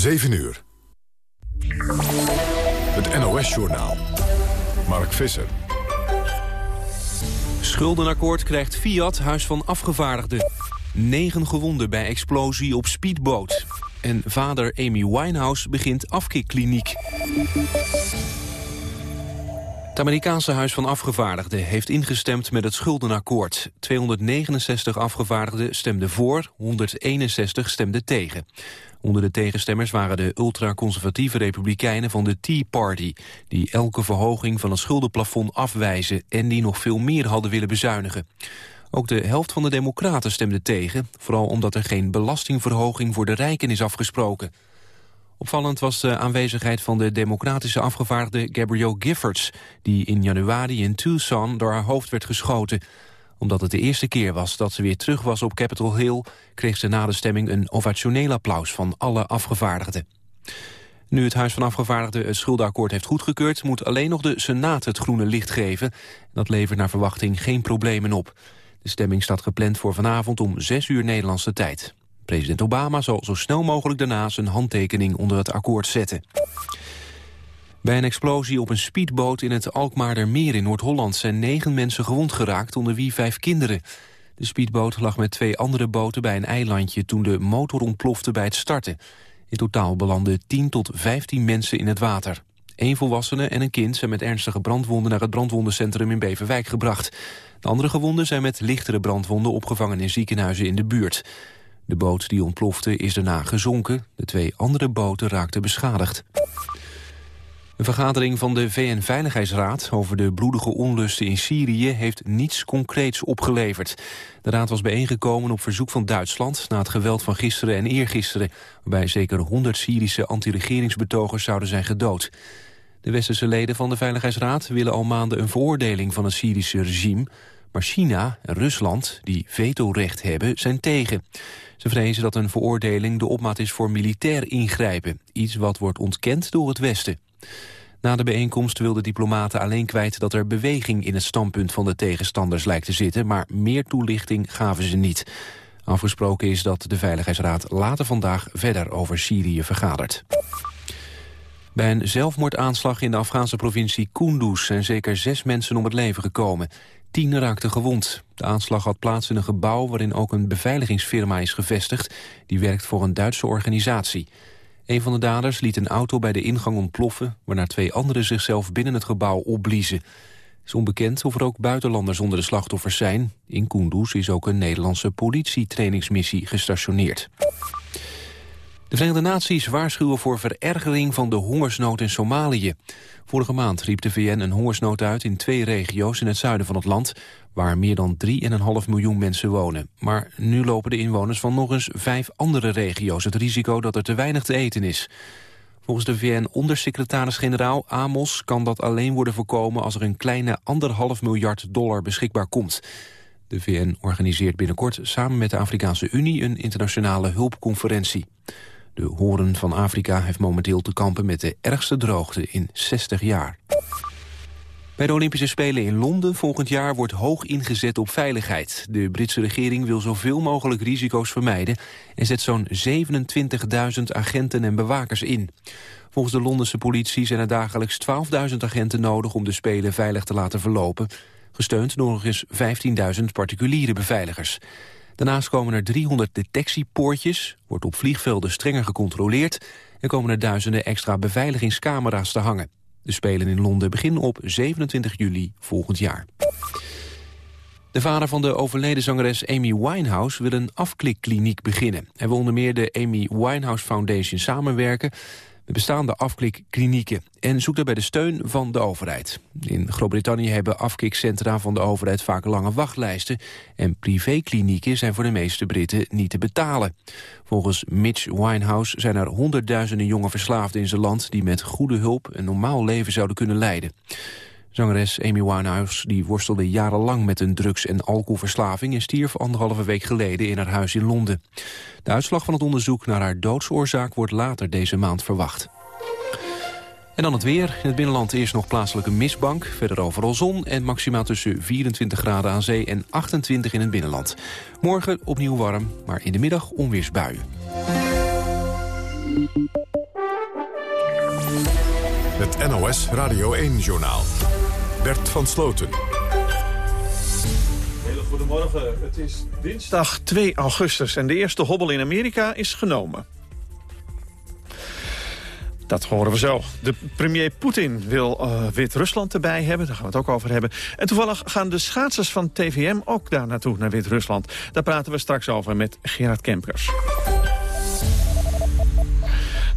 7 uur. Het NOS-journaal. Mark Visser. Schuldenakkoord krijgt Fiat Huis van Afgevaardigden. Negen gewonden bij explosie op speedboot. En vader Amy Winehouse begint afkikkliniek. Het Amerikaanse Huis van Afgevaardigden heeft ingestemd met het schuldenakkoord. 269 afgevaardigden stemden voor, 161 stemden tegen. Onder de tegenstemmers waren de ultraconservatieve republikeinen van de Tea Party... die elke verhoging van het schuldenplafond afwijzen... en die nog veel meer hadden willen bezuinigen. Ook de helft van de democraten stemde tegen... vooral omdat er geen belastingverhoging voor de rijken is afgesproken. Opvallend was de aanwezigheid van de democratische afgevaardigde Gabrielle Giffords... die in januari in Tucson door haar hoofd werd geschoten. Omdat het de eerste keer was dat ze weer terug was op Capitol Hill... kreeg ze na de stemming een ovationeel applaus van alle afgevaardigden. Nu het Huis van Afgevaardigden het schuldenakkoord heeft goedgekeurd... moet alleen nog de Senaat het groene licht geven. Dat levert naar verwachting geen problemen op. De stemming staat gepland voor vanavond om 6 uur Nederlandse tijd. President Obama zal zo snel mogelijk daarna zijn handtekening onder het akkoord zetten. Bij een explosie op een speedboot in het Alkmaardermeer in Noord-Holland... zijn negen mensen gewond geraakt, onder wie vijf kinderen. De speedboot lag met twee andere boten bij een eilandje... toen de motor ontplofte bij het starten. In totaal belanden 10 tot 15 mensen in het water. Eén volwassene en een kind zijn met ernstige brandwonden... naar het brandwondencentrum in Beverwijk gebracht. De andere gewonden zijn met lichtere brandwonden opgevangen in ziekenhuizen in de buurt. De boot die ontplofte is daarna gezonken. De twee andere boten raakten beschadigd. Een vergadering van de VN-veiligheidsraad over de bloedige onlusten in Syrië heeft niets concreets opgeleverd. De raad was bijeengekomen op verzoek van Duitsland na het geweld van gisteren en eergisteren, waarbij zeker 100 Syrische anti-regeringsbetogers zouden zijn gedood. De westerse leden van de Veiligheidsraad willen al maanden een veroordeling van het Syrische regime, maar China en Rusland, die vetorecht hebben, zijn tegen. Ze vrezen dat een veroordeling de opmaat is voor militair ingrijpen. Iets wat wordt ontkend door het Westen. Na de bijeenkomst wilden diplomaten alleen kwijt dat er beweging in het standpunt van de tegenstanders lijkt te zitten, maar meer toelichting gaven ze niet. Afgesproken is dat de Veiligheidsraad later vandaag verder over Syrië vergadert. Bij een zelfmoordaanslag in de Afghaanse provincie Kunduz zijn zeker zes mensen om het leven gekomen. Tien raakten gewond. De aanslag had plaats in een gebouw waarin ook een beveiligingsfirma is gevestigd. Die werkt voor een Duitse organisatie. Een van de daders liet een auto bij de ingang ontploffen... waarna twee anderen zichzelf binnen het gebouw opbliezen. Het is onbekend of er ook buitenlanders onder de slachtoffers zijn. In Kunduz is ook een Nederlandse politietrainingsmissie gestationeerd. De Verenigde Naties waarschuwen voor verergering van de hongersnood in Somalië. Vorige maand riep de VN een hongersnood uit in twee regio's in het zuiden van het land, waar meer dan 3,5 miljoen mensen wonen. Maar nu lopen de inwoners van nog eens vijf andere regio's het risico dat er te weinig te eten is. Volgens de VN-ondersecretaris-generaal Amos kan dat alleen worden voorkomen als er een kleine anderhalf miljard dollar beschikbaar komt. De VN organiseert binnenkort samen met de Afrikaanse Unie een internationale hulpconferentie. De horen van Afrika heeft momenteel te kampen met de ergste droogte in 60 jaar. Bij de Olympische Spelen in Londen volgend jaar wordt hoog ingezet op veiligheid. De Britse regering wil zoveel mogelijk risico's vermijden... en zet zo'n 27.000 agenten en bewakers in. Volgens de Londense politie zijn er dagelijks 12.000 agenten nodig... om de Spelen veilig te laten verlopen. Gesteund door nog eens 15.000 particuliere beveiligers. Daarnaast komen er 300 detectiepoortjes, wordt op vliegvelden strenger gecontroleerd... en komen er duizenden extra beveiligingscamera's te hangen. De Spelen in Londen beginnen op 27 juli volgend jaar. De vader van de overleden zangeres Amy Winehouse wil een afklikkliniek beginnen. Hij wil onder meer de Amy Winehouse Foundation samenwerken bestaande afklikklinieken en zoekt daarbij de steun van de overheid. In Groot-Brittannië hebben afkikcentra van de overheid vaak lange wachtlijsten en privéklinieken zijn voor de meeste Britten niet te betalen. Volgens Mitch Winehouse zijn er honderdduizenden jonge verslaafden in zijn land die met goede hulp een normaal leven zouden kunnen leiden. Zangeres Amy Winehouse die worstelde jarenlang met een drugs- en alcoholverslaving... en stierf anderhalve week geleden in haar huis in Londen. De uitslag van het onderzoek naar haar doodsoorzaak wordt later deze maand verwacht. En dan het weer. In het binnenland eerst nog plaatselijke mistbank. Verder overal zon en maximaal tussen 24 graden aan zee en 28 in het binnenland. Morgen opnieuw warm, maar in de middag onweersbuien. Het NOS Radio 1-journaal. Bert van Sloten. Hele goedemorgen. Het is dinsdag 2 augustus en de eerste hobbel in Amerika is genomen. Dat horen we zo. De premier Poetin wil uh, Wit-Rusland erbij hebben. Daar gaan we het ook over hebben. En toevallig gaan de schaatsers van TVM ook daar naartoe, naar Wit-Rusland. Daar praten we straks over met Gerard Kempers.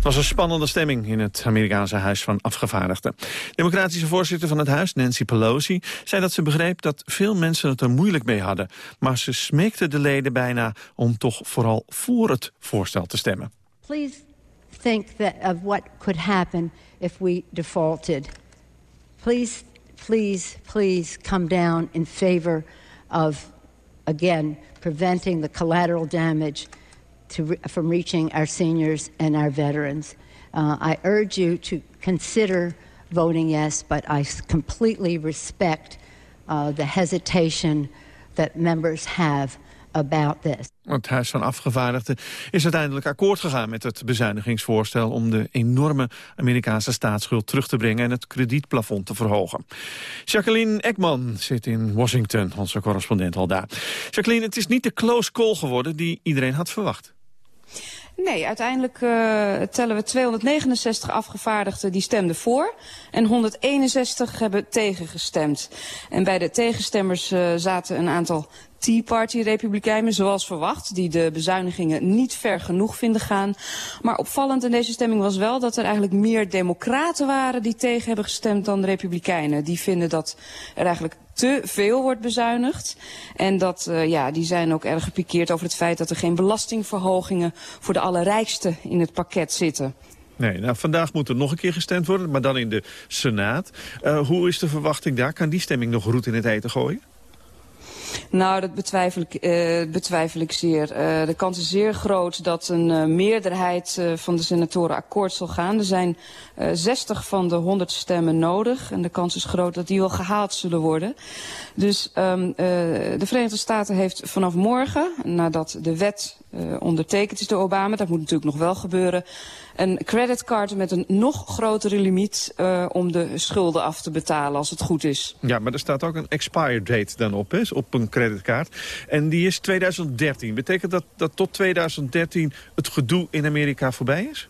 Het was een spannende stemming in het Amerikaanse Huis van Afgevaardigden. Democratische voorzitter van het huis, Nancy Pelosi, zei dat ze begreep dat veel mensen het er moeilijk mee hadden. Maar ze smeekte de leden bijna om toch vooral voor het voorstel te stemmen. Please think that of what could happen if we defaulted. Please, please, please come down in favor of, again, preventing the collateral damage to, from reaching our seniors and our veterans. Uh, I urge you to consider voting yes, but I completely respect uh, the hesitation that members have about this. Het Huis van Afgevaardigden is uiteindelijk akkoord gegaan met het bezuinigingsvoorstel om de enorme Amerikaanse staatsschuld terug te brengen en het kredietplafond te verhogen. Jacqueline Ekman zit in Washington, onze correspondent al daar. Jacqueline, het is niet de close call geworden die iedereen had verwacht. Nee, uiteindelijk uh, tellen we 269 afgevaardigden die stemden voor en 161 hebben tegengestemd. En bij de tegenstemmers uh, zaten een aantal Tea Party-republikeinen, zoals verwacht... die de bezuinigingen niet ver genoeg vinden gaan. Maar opvallend in deze stemming was wel dat er eigenlijk meer democraten waren... die tegen hebben gestemd dan republikeinen. Die vinden dat er eigenlijk te veel wordt bezuinigd. En dat, uh, ja, die zijn ook erg gepikeerd over het feit dat er geen belastingverhogingen voor de allerrijksten in het pakket zitten. Nee, nou, vandaag moet er nog een keer gestemd worden, maar dan in de Senaat. Uh, hoe is de verwachting daar? Kan die stemming nog roet in het eten gooien? Nou, dat betwijfel ik, uh, betwijfel ik zeer. Uh, de kans is zeer groot dat een uh, meerderheid van de senatoren akkoord zal gaan. Er zijn 60 van de 100 stemmen nodig. En de kans is groot dat die wel gehaald zullen worden. Dus um, de Verenigde Staten heeft vanaf morgen, nadat de wet ondertekend is door Obama... dat moet natuurlijk nog wel gebeuren een creditcard met een nog grotere limiet uh, om de schulden af te betalen als het goed is. Ja, maar er staat ook een expire date dan op, hè, op een creditcard. En die is 2013. Betekent dat dat tot 2013 het gedoe in Amerika voorbij is?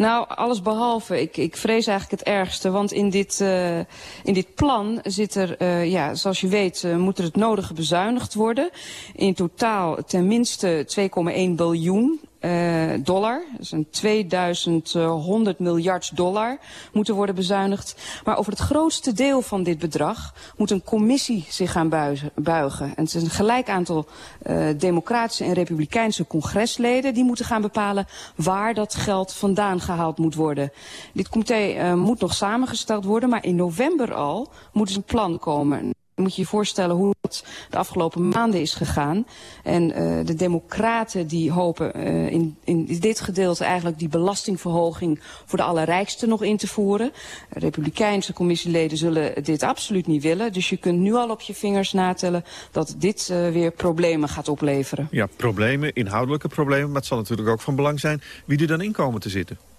Nou, alles behalve. Ik, ik vrees eigenlijk het ergste. Want in dit, uh, in dit plan zit er, uh, ja, zoals je weet, uh, moet er het nodige bezuinigd worden. In totaal ten minste 2,1 biljoen uh, dollar. Dus een 2100 miljard dollar moeten worden bezuinigd. Maar over het grootste deel van dit bedrag moet een commissie zich gaan buigen. En het is een gelijk aantal uh, democratische en republikeinse congresleden die moeten gaan bepalen waar dat geld vandaan gehaald moet worden. Dit comité uh, moet nog samengesteld worden, maar in november al moet er een plan komen moet je je voorstellen hoe het de afgelopen maanden is gegaan. En uh, de democraten die hopen uh, in, in dit gedeelte eigenlijk die belastingverhoging voor de allerrijksten nog in te voeren. Republikeinse commissieleden zullen dit absoluut niet willen. Dus je kunt nu al op je vingers natellen dat dit uh, weer problemen gaat opleveren. Ja, problemen, inhoudelijke problemen. Maar het zal natuurlijk ook van belang zijn wie er dan in komen te zitten.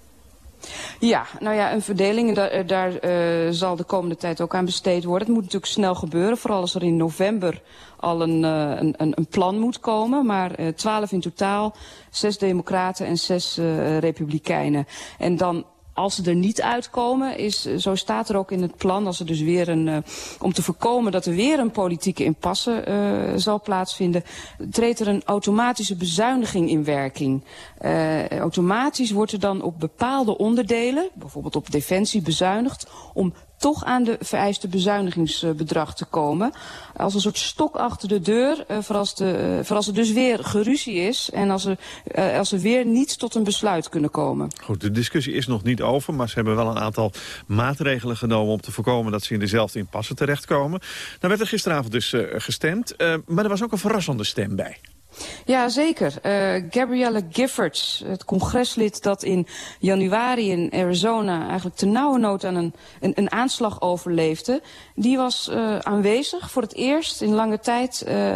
Ja, nou ja, een verdeling, daar, daar uh, zal de komende tijd ook aan besteed worden. Het moet natuurlijk snel gebeuren, vooral als er in november al een, uh, een, een plan moet komen. Maar twaalf in totaal, zes democraten en zes republikeinen. En dan als ze er niet uitkomen, is, zo staat er ook in het plan, als er dus weer een, uh, om te voorkomen dat er weer een politieke impasse uh, zal plaatsvinden, treedt er een automatische bezuiniging in werking. Uh, automatisch wordt er dan op bepaalde onderdelen, bijvoorbeeld op defensie, bezuinigd om toch aan de vereiste bezuinigingsbedrag te komen. Als een soort stok achter de deur, uh, voor, als de, uh, voor als er dus weer geruzie is... en als er, uh, als er weer niet tot een besluit kunnen komen. Goed, de discussie is nog niet over... maar ze hebben wel een aantal maatregelen genomen... om te voorkomen dat ze in dezelfde impasse terechtkomen. Nou werd er gisteravond dus gestemd, maar er was ook een verrassende stem bij. Ja, zeker. Uh, Gabrielle Giffords, het congreslid dat in januari in Arizona eigenlijk te nauwe nood aan een, een, een aanslag overleefde, die was uh, aanwezig voor het eerst in lange tijd uh,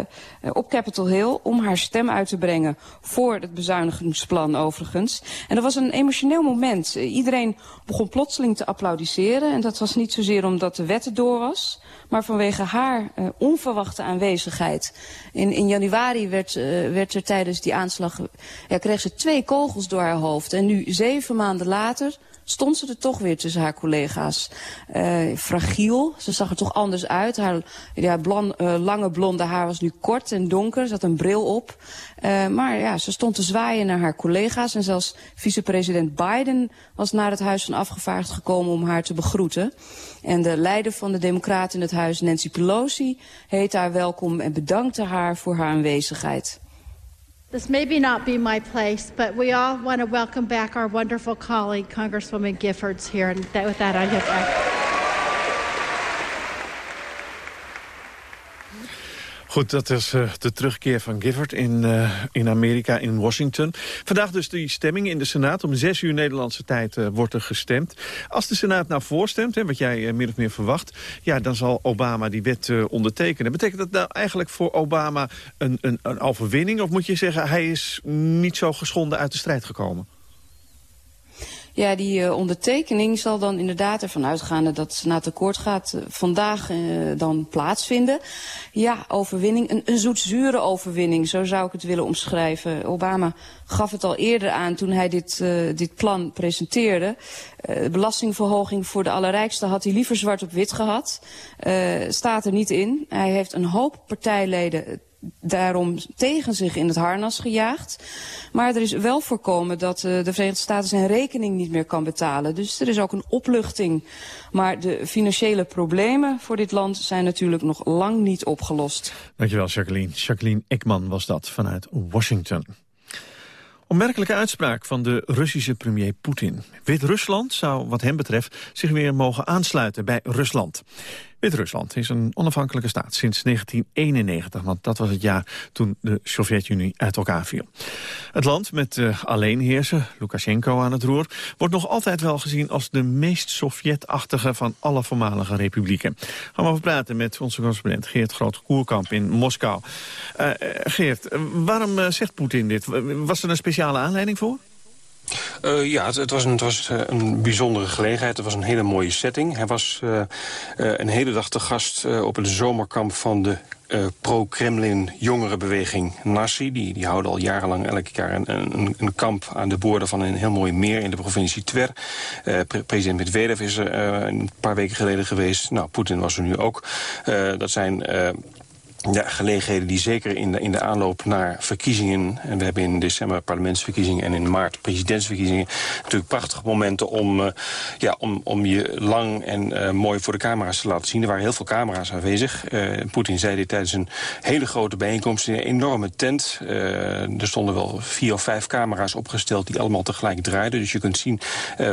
op Capitol Hill om haar stem uit te brengen voor het bezuinigingsplan overigens. En dat was een emotioneel moment. iedereen begon plotseling te applaudisseren en dat was niet zozeer omdat de wet door was, maar vanwege haar onverwachte aanwezigheid. In, in januari werd, werd er tijdens die aanslag... Ja, kreeg ze twee kogels door haar hoofd. En nu, zeven maanden later, stond ze er toch weer tussen haar collega's. Uh, fragiel, ze zag er toch anders uit. Haar ja, uh, lange blonde haar was nu kort en donker, ze had een bril op. Uh, maar ja, ze stond te zwaaien naar haar collega's. En zelfs vicepresident Biden was naar het Huis van Afgevaardigd gekomen om haar te begroeten. En de leider van de Democraten in het huis, Nancy Pelosi, heet haar welkom en bedankte haar voor haar aanwezigheid. This may be not be my place, but we all want to welcome back our wonderful colleague, Congresswoman Giffords, here. And that, with that, I give back. Goed, dat is uh, de terugkeer van Gifford in, uh, in Amerika, in Washington. Vandaag dus die stemming in de Senaat. Om zes uur Nederlandse tijd uh, wordt er gestemd. Als de Senaat nou voorstemt, hè, wat jij meer of meer verwacht... ja, dan zal Obama die wet ondertekenen. Betekent dat nou eigenlijk voor Obama een, een, een overwinning? Of moet je zeggen, hij is niet zo geschonden uit de strijd gekomen? Ja, die uh, ondertekening zal dan inderdaad ervan uitgaande dat het akkoord gaat uh, vandaag uh, dan plaatsvinden. Ja, overwinning, een, een zoetzure overwinning, zo zou ik het willen omschrijven. Obama gaf het al eerder aan toen hij dit, dit plan presenteerde. belastingverhoging voor de allerrijkste had hij liever zwart op wit gehad. staat er niet in. Hij heeft een hoop partijleden daarom tegen zich in het harnas gejaagd. Maar er is wel voorkomen dat uh, de Verenigde Staten zijn rekening niet meer kan betalen. Dus er is ook een opluchting. Maar de financiële problemen voor dit land zijn natuurlijk nog lang niet opgelost. Dankjewel Jacqueline. Jacqueline Ekman was dat vanuit Washington. Opmerkelijke uitspraak van de Russische premier Poetin. Wit-Rusland zou wat hem betreft zich weer mogen aansluiten bij Rusland. Wit-Rusland is een onafhankelijke staat sinds 1991, want dat was het jaar toen de Sovjet-Unie uit elkaar viel. Het land met uh, alleenheerser, Lukashenko aan het roer, wordt nog altijd wel gezien als de meest Sovjet-achtige van alle voormalige republieken. Gaan we over praten met onze correspondent Geert Groot-Koerkamp in Moskou. Uh, Geert, waarom zegt Poetin dit? Was er een speciale aanleiding voor? Uh, ja, het, was, een, het was uh, een bijzondere gelegenheid. Het was een hele mooie setting. Hij was uh, een hele dag te gast op het zomerkamp van de pro-Kremlin jongerenbeweging Nassi. Die, die houden al jarenlang elk jaar een, een, een, kamp aan de boorden van een heel mooi meer in de provincie. Pre president Medvedev is er een paar weken geleden geweest. Nou, Poetin was er nu ook. dat zijn ja, gelegenheden die zeker in de, in de aanloop naar verkiezingen... en we hebben in december parlementsverkiezingen en in maart presidentsverkiezingen... natuurlijk prachtige momenten om, uh, ja, om, om je lang en uh, mooi voor de camera's te laten zien. Er waren heel veel camera's aanwezig. Uh, Poetin zei dit tijdens een hele grote bijeenkomst in een enorme tent. er stonden wel vier of vijf camera's opgesteld die allemaal tegelijk draaiden. Dus je kunt zien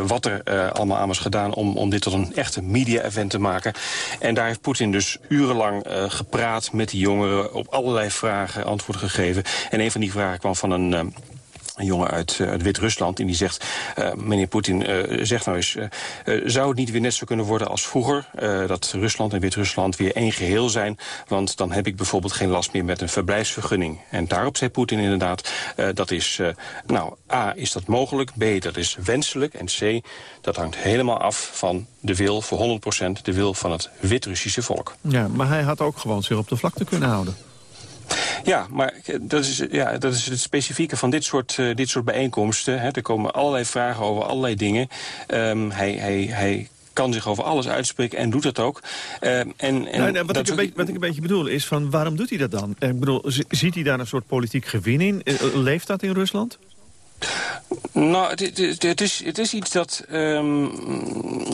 wat er allemaal aan was gedaan om, om dit tot een echte media-event te maken. En daar heeft Poetin dus urenlang gepraat met die jongeren op allerlei vragen antwoord gegeven. En een van die vragen kwam van een... Een jongen uit, uh, Wit-Rusland. En die zegt, uh, meneer Poetin, uh, zeg nou eens... zou het niet weer net zo kunnen worden als vroeger? dat Rusland en Wit-Rusland weer één geheel zijn? Want dan heb ik bijvoorbeeld geen last meer met een verblijfsvergunning. En daarop zei Poetin inderdaad... dat is, nou, A, is dat mogelijk? B, dat is wenselijk. En C, dat hangt helemaal af van de wil, voor 100% de wil van het Wit-Russische volk. Ja, maar hij had ook gewoon zich op de vlakte kunnen houden. Ja, maar dat is, ja, dat is het specifieke van dit soort, uh, dit soort bijeenkomsten. Hè. Er komen allerlei vragen over allerlei dingen. Um, hij, hij, hij kan zich over alles uitspreken en doet dat ook. Uh, en, en nou, nou, wat, ik een beetje, wat ik een beetje bedoel is, van waarom doet hij dat dan? Ik bedoel, ziet hij daar een soort politiek gewin in? Uh, leeft dat in Rusland? Nou, het, het, is, het is iets dat... Um,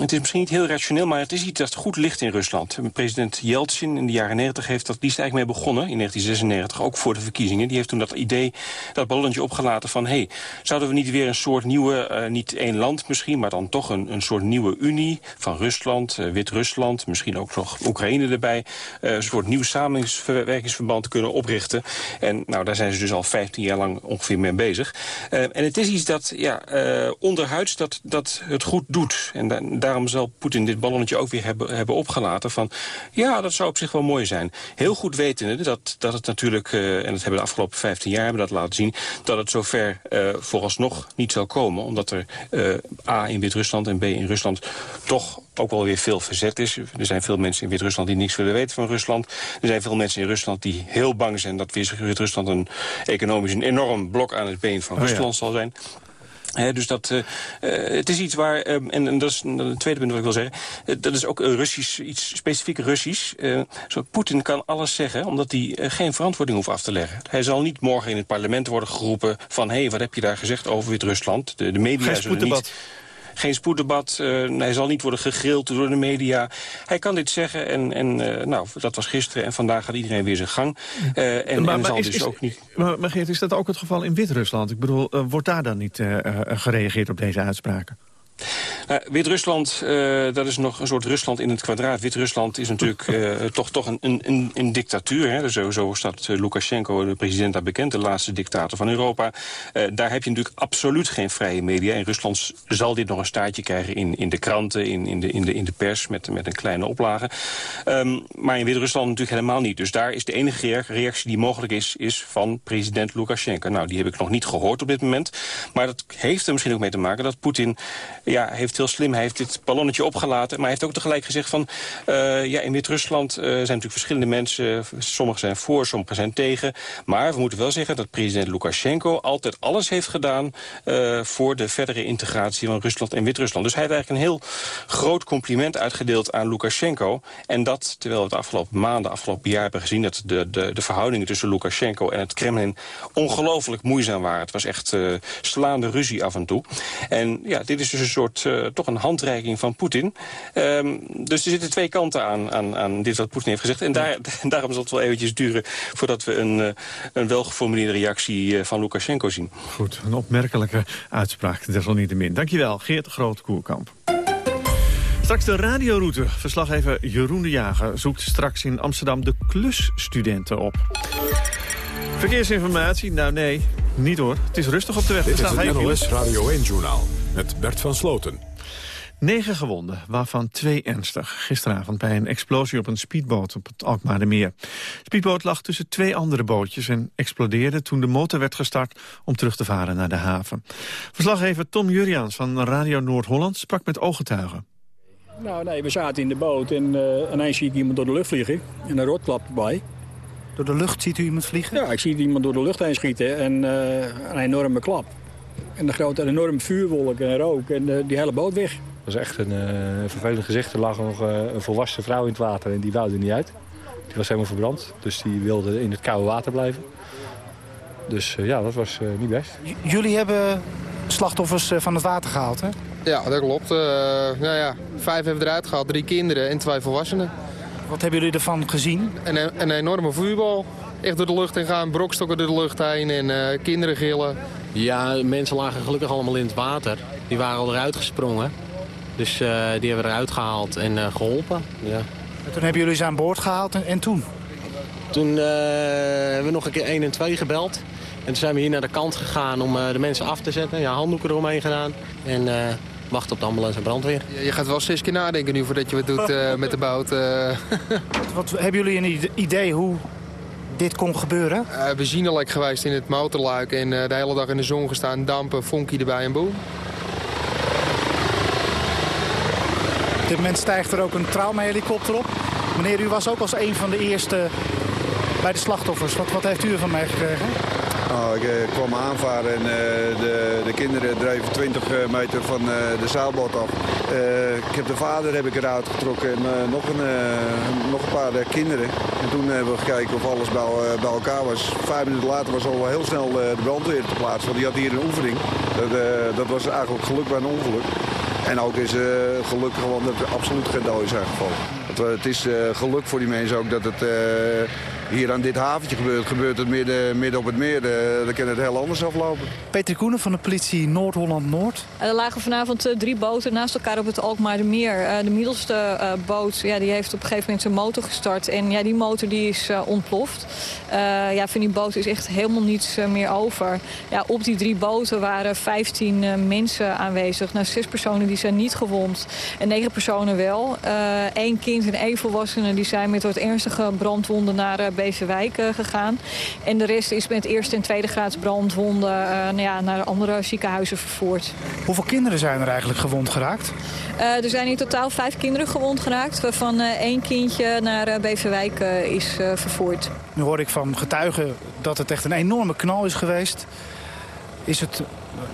het is misschien niet heel rationeel, maar het is iets dat goed ligt in Rusland. President Yeltsin in de jaren 90 heeft dat, die is eigenlijk mee begonnen, in 1996, ook voor de verkiezingen. Die heeft toen dat idee, dat ballonnetje opgelaten van... hey, zouden we niet weer een soort nieuwe, uh, niet één land misschien... maar dan toch een, een soort nieuwe unie van Rusland, uh, Wit-Rusland... misschien ook nog Oekraïne erbij, uh, een soort nieuw samenwerkingsverband kunnen oprichten. En nou, daar zijn ze dus al 15 jaar lang ongeveer mee bezig. En het is iets dat ja, uh, onderhuids dat, dat het goed doet. En da daarom zal Poetin dit ballonnetje ook weer hebben, hebben opgelaten. Van, ja, dat zou op zich wel mooi zijn. Heel goed wetende dat, dat het natuurlijk, uh, en dat hebben de afgelopen 15 jaar hebben dat laten zien... dat het zover uh, vooralsnog niet zal komen. Omdat er A in Wit-Rusland en B in Rusland toch ook wel weer veel verzet is. Er zijn veel mensen in Wit-Rusland die niks willen weten van Rusland. Er zijn veel mensen in Rusland die heel bang zijn... dat Wit-Rusland een economisch een enorm blok aan het been van oh, Rusland ja. zal zijn. He, dus dat, uh, uh, het is iets waar, uh, en, en, dat is het tweede punt wat ik wil zeggen... dat is ook Russisch, iets specifiek Russisch. zo, Poetin kan alles zeggen, omdat hij geen verantwoording hoeft af te leggen. Hij zal niet morgen in het parlement worden geroepen van... hé, hey, wat heb je daar gezegd over Wit-Rusland? De, de media zullen niet geen spoeddebat. Uh, hij zal niet worden gegrild door de media. Hij kan dit zeggen en, en uh, nou, dat was gisteren en vandaag gaat iedereen weer zijn gang. Uh, en, maar, en maar zal is, dus is, ook niet... Maar, maar Geert, is dat ook het geval in Wit-Rusland? Ik bedoel, wordt daar dan niet gereageerd op deze uitspraken? Nou, Wit-Rusland, uh, dat is nog een soort Rusland in het kwadraat. Wit-Rusland is natuurlijk uh, toch, toch een, een, een dictatuur. Hè. Zo, zo staat uh, Lukashenko, de president, daar bekend. De laatste dictator van Europa. daar heb je natuurlijk absoluut geen vrije media. In Rusland zal dit nog een staartje krijgen in, in de kranten, in, in, de, in, de, in de pers... met, met een kleine oplage. Um, maar in Wit-Rusland natuurlijk helemaal niet. Dus daar is de enige reactie die mogelijk is, is van president Lukashenko. Nou, die heb ik nog niet gehoord op dit moment. Maar dat heeft er misschien ook mee te maken dat Poetin... ja, heeft heel slim. Hij heeft dit ballonnetje opgelaten. Maar hij heeft ook tegelijk gezegd van... Uh, ja, in Wit-Rusland uh, zijn natuurlijk verschillende mensen. Sommigen zijn voor, sommigen zijn tegen. Maar we moeten wel zeggen dat president Lukashenko... altijd alles heeft gedaan uh, voor de verdere integratie van Rusland en Wit-Rusland. Dus hij heeft eigenlijk een heel groot compliment uitgedeeld aan Lukashenko. En dat terwijl we de afgelopen maanden, afgelopen jaar hebben gezien... dat de, de, de verhoudingen tussen Lukashenko en het Kremlin ongelooflijk moeizaam waren. Het was echt slaande ruzie af en toe. En ja, dit is dus een soort uh, toch een handreiking van Poetin. Um, dus er zitten twee kanten aan, aan, aan dit wat Poetin heeft gezegd. En daar, daarom zal het wel eventjes duren voordat we een, uh, een welgeformuleerde reactie uh, van Lukashenko zien. Goed, een opmerkelijke uitspraak, desalniettemin. Dankjewel, Geert Groot-Koerkamp. Straks de radioroute. Verslaggever Jeroen de Jager zoekt straks in Amsterdam de klusstudenten op. Verkeersinformatie? Nou nee, niet hoor. Het is rustig op de weg. Dit is het NOS Radio 1-journaal met Bert van Sloten. Negen gewonden, waarvan twee ernstig. Gisteravond bij een explosie op een speedboot op het Alkmaardermeer. De speedboot lag tussen twee andere bootjes en explodeerde toen de motor werd gestart om terug te varen naar de haven. Verslaggever Tom Juriaans van Radio Noord-Holland sprak met ooggetuigen. Nou nee, we zaten in de boot en uh, ineens zie ik iemand door de lucht vliegen en een rotklap erbij. Door de lucht ziet u iemand vliegen? Ja, ik zie iemand door de lucht heen schieten en uh, een enorme klap. En een grote, een enorme vuurwolk en rook en uh, die hele boot weg. Dat was echt een uh, vervelend gezicht. Er lag nog uh, een volwassen vrouw in het water en die wou er niet uit. Die was helemaal verbrand, dus die wilde in het koude water blijven. Dus ja, dat was niet best. J jullie hebben slachtoffers van het water gehaald, hè? Ja, dat klopt. nou ja, vijf hebben eruit gehaald, drie kinderen en twee volwassenen. Wat hebben jullie ervan gezien? Een, een enorme vuurbal. Echt door de lucht heen gaan, brokstokken door de lucht heen en uh, kinderen gillen. Ja, mensen lagen gelukkig allemaal in het water. Die waren al eruit gesprongen. Dus uh, die hebben we eruit gehaald en uh, geholpen. Ja. En toen hebben jullie ze aan boord gehaald en, en toen? Toen hebben we nog een keer 1 en 2 gebeld. En toen zijn we hier naar de kant gegaan om de mensen af te zetten. Ja, handdoeken eromheen gedaan. En wachten op de ambulance en brandweer. Je, je gaat wel zes keer nadenken nu voordat je wat doet uh, met de boot. Uh. wat, wat, hebben jullie een idee hoe dit kon gebeuren? Uh, we zien al geweest in het motorluik en de hele dag in de zon gestaan. Dampen, vonkie erbij en boem. Op dit moment stijgt er ook een traumahelikopter op. Meneer, u was ook als een van de eerste bij de slachtoffers. Wat, wat heeft u ervan meegekregen? Nou, ik eh, kwam aanvaren en eh, de, de kinderen dreven 20 meter van de zeilboot af. Ik heb de vader heb ik eruit getrokken en nog, een, nog een paar kinderen. En toen hebben we gekeken of alles bij, bij, elkaar was. Vijf minuten later was al heel snel de brandweer te plaatsen, want die had hier een oefening. Dat, dat was eigenlijk geluk bij een ongeluk. En ook is gelukkig gewoon dat er absoluut geen doden zijn gevallen. Het, is geluk voor die mensen ook dat het hier aan dit haventje gebeurt, gebeurt het midden, midden op het meer. Uh, dan kan het heel anders aflopen. Peter Koenen van de politie Noord-Holland-Noord. Er lagen vanavond uh, drie boten naast elkaar op het Alkmaardermeer. Uh, de middelste boot ja, die heeft op een gegeven moment zijn motor gestart. En ja, die motor die is ontploft. ja, van die boot is echt helemaal niets meer over. Ja, op die drie boten waren 15 mensen aanwezig. Nou, zes personen die zijn niet gewond en negen personen wel. Eén kind en één volwassene die zijn met wat ernstige brandwonden naar Beverwijk uh, gegaan. En de rest is met eerste en tweede graads brandwonden uh, nou ja, naar andere ziekenhuizen vervoerd. Hoeveel kinderen zijn er eigenlijk gewond geraakt? Uh, er zijn in totaal vijf kinderen gewond geraakt... waarvan één kindje naar Beverwijk is vervoerd. Nu hoor ik van getuigen dat het echt een enorme knal is geweest. Is het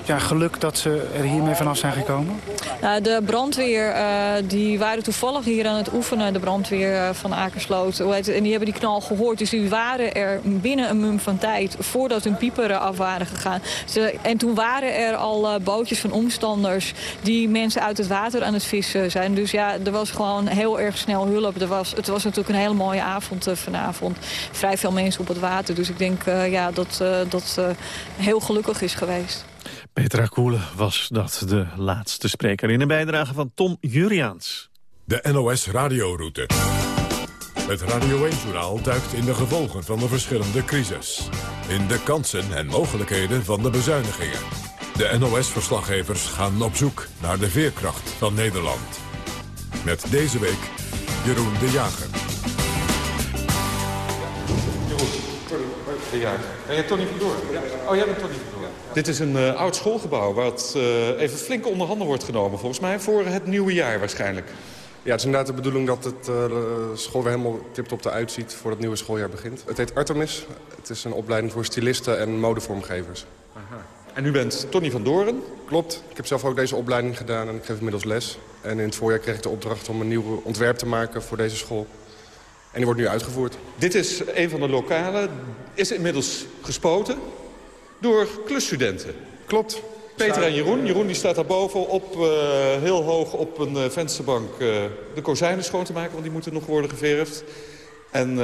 ja, geluk dat ze er hiermee vanaf zijn gekomen? Nou, de brandweer, uh, die waren toevallig hier aan het oefenen, de brandweer uh, van Akersloot. En die hebben die knal gehoord. Dus die waren er binnen een mum van tijd, voordat hun pieperen af waren gegaan. En toen waren er al uh, bootjes van omstanders die mensen uit het water aan het vissen zijn. Dus ja, er was gewoon heel erg snel hulp. Er was, het was natuurlijk een hele mooie avond vanavond. Vrij veel mensen op het water. Dus ik denk ja, dat dat heel gelukkig is geweest. Petra Koelen was dat de laatste spreker in een bijdrage van Tom Juriaans. De NOS Radioroute. Het Radio 1-journaal duikt in de gevolgen van de verschillende crisis. In de kansen en mogelijkheden van de bezuinigingen. De NOS-verslaggevers gaan op zoek naar de veerkracht van Nederland. Met deze week Jeroen de Jager. Jeroen, de Jager. Ben je Tony van Door? Oh, jij bent Tony dit is een uh, oud schoolgebouw wat uh, even flink onder handen wordt genomen... volgens mij voor het nieuwe jaar waarschijnlijk. Ja, het is inderdaad de bedoeling dat het uh, school weer helemaal tip-top eruit ziet... voor het nieuwe schooljaar begint. Het heet Artemis. Het is een opleiding voor stylisten en modevormgevers. Aha. En u bent Tony van Doren? Klopt. Ik heb zelf ook deze opleiding gedaan en ik geef inmiddels les. En in het voorjaar kreeg ik de opdracht om een nieuw ontwerp te maken voor deze school. En die wordt nu uitgevoerd. Dit is een van de lokalen. Is inmiddels gespoten door klusstudenten. Klopt. Peter en Jeroen. Jeroen die staat daarboven op, uh, heel hoog op een uh, vensterbank uh, de kozijnen schoon te maken, want die moeten nog worden geverfd. En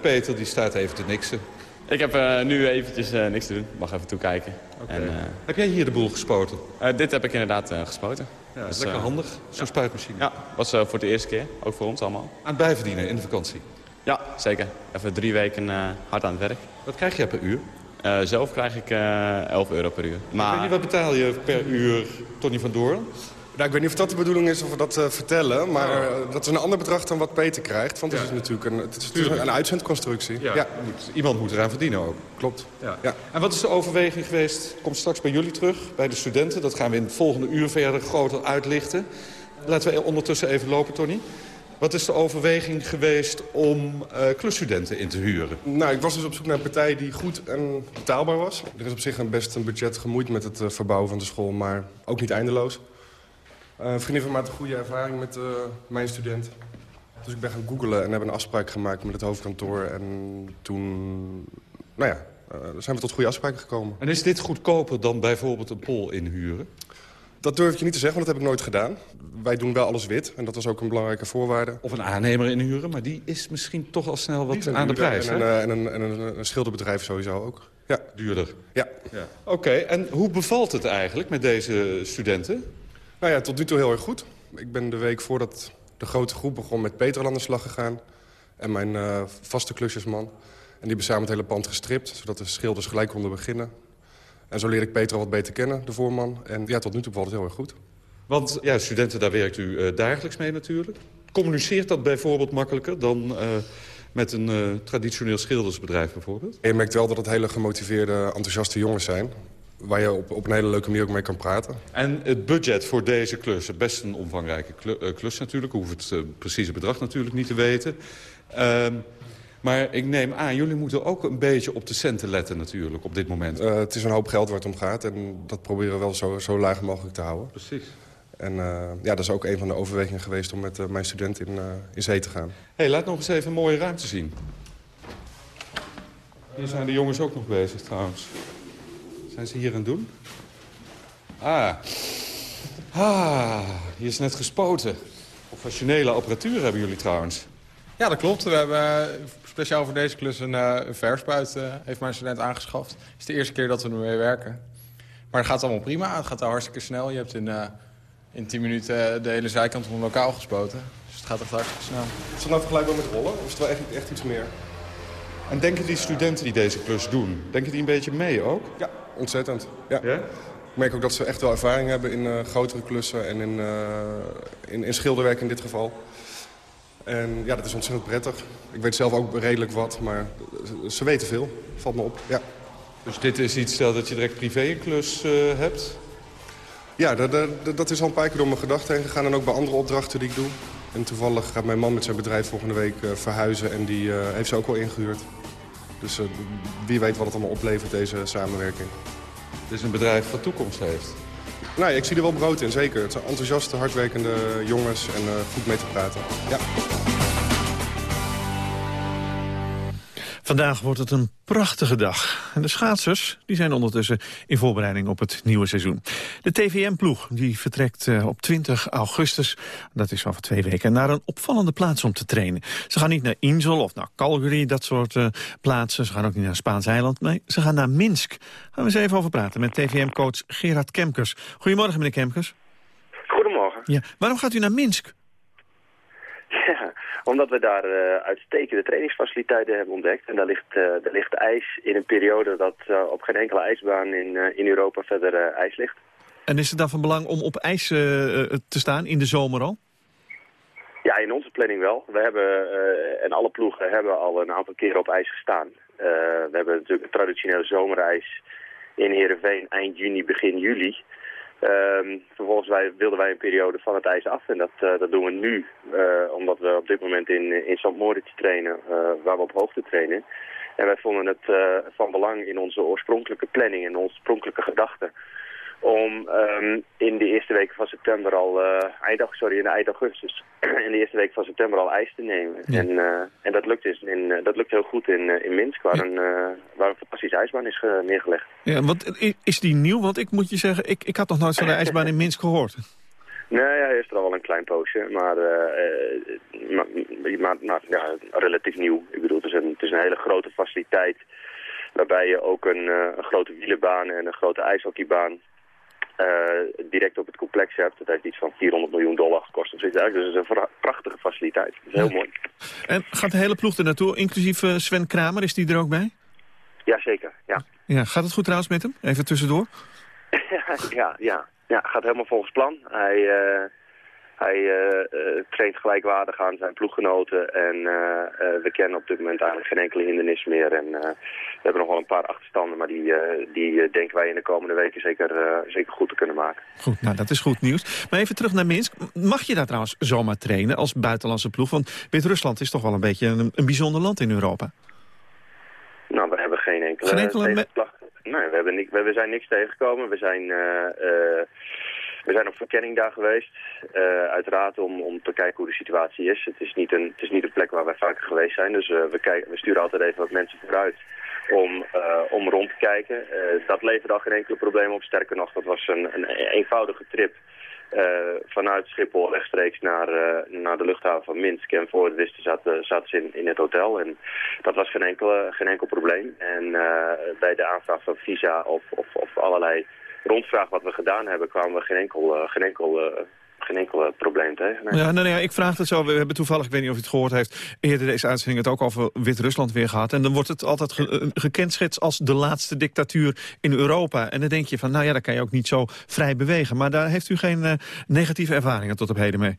Peter die staat even te niksen. Ik heb nu eventjes niks te doen. Mag even toekijken. Okay. En, heb jij hier de boel gespoten? dit heb ik inderdaad gespoten. Ja, dat is dus, lekker handig, zo'n ja. spuitmachine. Ja, was voor de eerste keer. Ook voor ons allemaal. Aan het bijverdienen in de vakantie? Ja, zeker. Even drie weken hard aan het werk. Wat krijg je per uur? Uh, zelf krijg ik uh, eh, 11 euro per uur. Maar... wat betaal je per uur, Tony van Doorn? Nou, ik weet niet of dat de bedoeling is of we dat uh, vertellen. Maar oh. dat is een ander bedrag dan wat Peter krijgt. Want ja. het is natuurlijk een, het is natuurlijk een uitzendconstructie. Ja, ja. Moet, iemand moet eraan verdienen ook. Klopt. Ja. Ja. En wat is de overweging geweest? Komt straks bij jullie terug, bij de studenten. Dat gaan we in het volgende uur verder groter uitlichten. Laten we ondertussen even lopen, Tony. Wat is de overweging geweest om uh, klusstudenten in te huren? Nou, ik was dus op zoek naar een partij die goed en betaalbaar was. Er is op zich een best een budget gemoeid met het uh, verbouwen van de school, maar ook niet eindeloos. Uh, een vriendin van mij had een goede ervaring met mijn student. Dus ik ben gaan googlen en hebben een afspraak gemaakt met het hoofdkantoor. En toen, nou ja, zijn we tot goede afspraken gekomen. En is dit goedkoper dan bijvoorbeeld een pol inhuren? Dat durf ik je niet te zeggen, want dat heb ik nooit gedaan. Wij doen wel alles wit en dat was ook een belangrijke voorwaarde. Of een aannemer inhuren, maar die is misschien toch al snel wat aan de prijs. En, een, eh, en, een, en een, een, schilderbedrijf sowieso ook. Ja. Duurder? Ja. ja. Oké, en hoe bevalt het eigenlijk met deze studenten? Nou ja, tot nu toe heel erg goed. Ik ben de week voordat de grote groep begon met Peter aan de slag gegaan. En mijn uh, vaste klusjesman. En die hebben samen het hele pand gestript, zodat de schilders gelijk konden beginnen. En zo leer ik Peter wat beter kennen, de voorman. En ja, tot nu toe valt het heel erg goed. Want ja, studenten, daar werkt u uh, dagelijks mee natuurlijk. Communiceert dat bijvoorbeeld makkelijker dan uh, met een uh, traditioneel schildersbedrijf bijvoorbeeld? Je merkt wel dat het hele gemotiveerde, enthousiaste jongens zijn waar je op, op een hele leuke manier ook mee kan praten. En het budget voor deze klus, best een omvangrijke klus natuurlijk. Hoeven het precieze bedrag natuurlijk niet te weten. Ehm, Maar ik neem aan, jullie moeten ook een beetje op de centen letten natuurlijk op dit moment. Uh, het is een hoop geld waar het om gaat en dat proberen we wel zo, zo laag mogelijk te houden. Precies. En uh, ja, dat is ook een van de overwegingen geweest om met uh, mijn student in, in zee te gaan. hey, laat nog eens even een mooie ruimte zien. Hier zijn de jongens ook nog bezig trouwens. Zijn ze hier aan het doen? Ah. Ah, hier is net gespoten. Professionele apparatuur hebben jullie trouwens. Ja, dat klopt. We hebben speciaal voor deze klus een, uh, een verspuit, uh, heeft mijn student aangeschaft. Het is de eerste keer dat we ermee werken. Maar het gaat allemaal prima. Het gaat hartstikke snel. Je hebt in, uh, in 10 minuten de hele zijkant van een lokaal gespoten. Dus het gaat echt hartstikke snel. Is het nou vergelijkbaar met rollen? Of is het wel echt, echt iets meer? En denken die studenten die deze klus doen, denken die een beetje mee ook? Ja, ontzettend. Ja. ja? Ik merk ook dat ze echt wel ervaring hebben in uh, grotere klussen en in, uh, in, in, schilderwerk in dit geval. En ja, dat is ontzettend prettig. Ik weet zelf ook redelijk wat, maar ze weten veel. Valt me op, ja. Dus dit is iets, stel dat je direct privé een klus uh, hebt? Ja, dat, dat, dat, is al een paar keer door mijn gedachten heen gegaan. En ook bij andere opdrachten die ik doe. En toevallig gaat mijn man met zijn bedrijf volgende week verhuizen. En die heeft ze ook al ingehuurd. Dus wie weet wat het allemaal oplevert, deze samenwerking. Het is een bedrijf wat toekomst heeft. Nou ik zie er wel brood in, zeker. Het zijn enthousiaste, hardwerkende jongens en uh, goed mee te praten. Ja. Vandaag wordt het een prachtige dag. En de schaatsers die zijn ondertussen in voorbereiding op het nieuwe seizoen. De TVM-ploeg die vertrekt uh, op 20 augustus, dat is over twee weken, naar een opvallende plaats om te trainen. Ze gaan niet naar Insel of naar Calgary, dat soort uh, plaatsen. Ze gaan ook niet naar Spaans eiland, nee, ze gaan naar Minsk. Gaan we eens even over praten met TVM-coach Gerard Kemkers. Goedemorgen, meneer Kemkers. Goedemorgen. Ja, waarom gaat u naar Minsk? Ja, omdat we daar uh, uitstekende trainingsfaciliteiten hebben ontdekt. En daar ligt, uh, daar ligt ijs in een periode dat uh, op geen enkele ijsbaan in, in Europa verder ijs ligt. En is het dan van belang om op ijs te staan in de zomer al? Ja, in onze planning wel. We hebben, en alle ploegen hebben al een aantal keren op ijs gestaan. we hebben natuurlijk het traditionele zomerijs in Heerenveen eind juni, begin juli. Um, vervolgens wij, wilden wij een periode van het ijs af en dat, uh, dat doen we nu. Uh, omdat we op dit moment in, in St. Moritz trainen, uh, waar we op hoogte trainen. En wij vonden het van belang in onze oorspronkelijke planning en oorspronkelijke gedachten om um, in de eerste weken van september al, uh, eind, sorry, in de eind augustus, in de eerste week van september al ijs te nemen. Ja. En, uh, en dat lukt, dus in, uh, dat lukt heel goed in, in Minsk, waar, ja. een, waar een fantastische ijsbaan is neergelegd. Ja, wat, is die nieuw? Want ik moet je zeggen, ik, ik had nog nooit van de ijsbaan in Minsk gehoord. Nee, ja, hij is er al wel een klein poosje, maar, maar, maar, maar ja, relatief nieuw. Ik bedoel, het is, een, het is een hele grote faciliteit, waarbij je ook een, een grote wielenbaan en een grote ijshockeybaan uh, direct op het complex hebt. Dat heeft iets van 400 miljoen dollar gekost of zoiets. Dus het is een prachtige faciliteit. Dat is heel mooi. En gaat de hele ploeg er naartoe, inclusief uh, Sven Kramer, is die er ook bij? Jazeker, ja. ja. Gaat het goed trouwens met hem? Even tussendoor. ja, ja, ja, gaat helemaal volgens plan. Hij, uh, hij uh, traint gelijkwaardig aan zijn ploeggenoten en we kennen op dit moment eigenlijk geen enkele hindernis meer. En we hebben nog wel een paar achterstanden, maar die, die denken wij in de komende weken zeker, zeker goed te kunnen maken. Goed, nou dat is goed nieuws. Maar even terug naar Minsk. Mag je daar trouwens zomaar trainen als buitenlandse ploeg? Want Wit-Rusland is toch wel een beetje een, een bijzonder land in Europa. Nou, we hebben geen enkele... Geen enkele Nee, we, hebben niet, we, zijn niks tegengekomen. We zijn... Uh, we zijn op verkenning daar geweest, uh, uiteraard om, om te kijken hoe de situatie is. Het is niet een, het is niet een plek waar wij vaker geweest zijn, dus uh, we, kijken, we sturen altijd even wat mensen vooruit om, uh, om rond te kijken. dat leverde al geen enkele probleem op. Sterker nog, dat was een, een eenvoudige trip vanuit Schiphol rechtstreeks naar, naar de luchthaven van Minsk. En voor het wisten zaten, zaten ze in, in het hotel en dat was geen, enkele, geen enkel probleem. En bij de aanvraag van visa of, of, of allerlei rondvraag wat we gedaan hebben, kwamen we geen enkel, uh, geen enkel, uh, geen enkel probleem tegen. Ja, nee, nee, ik vraag het zo. We hebben toevallig, ik weet niet of je het gehoord heeft... eerder deze uitzending het ook over Wit-Rusland weer gehad. En dan wordt het altijd ge gekenschetst als de laatste dictatuur in Europa. En dan denk je van, nou ja, daar kan je ook niet zo vrij bewegen. Maar daar heeft u geen negatieve ervaringen tot op heden mee?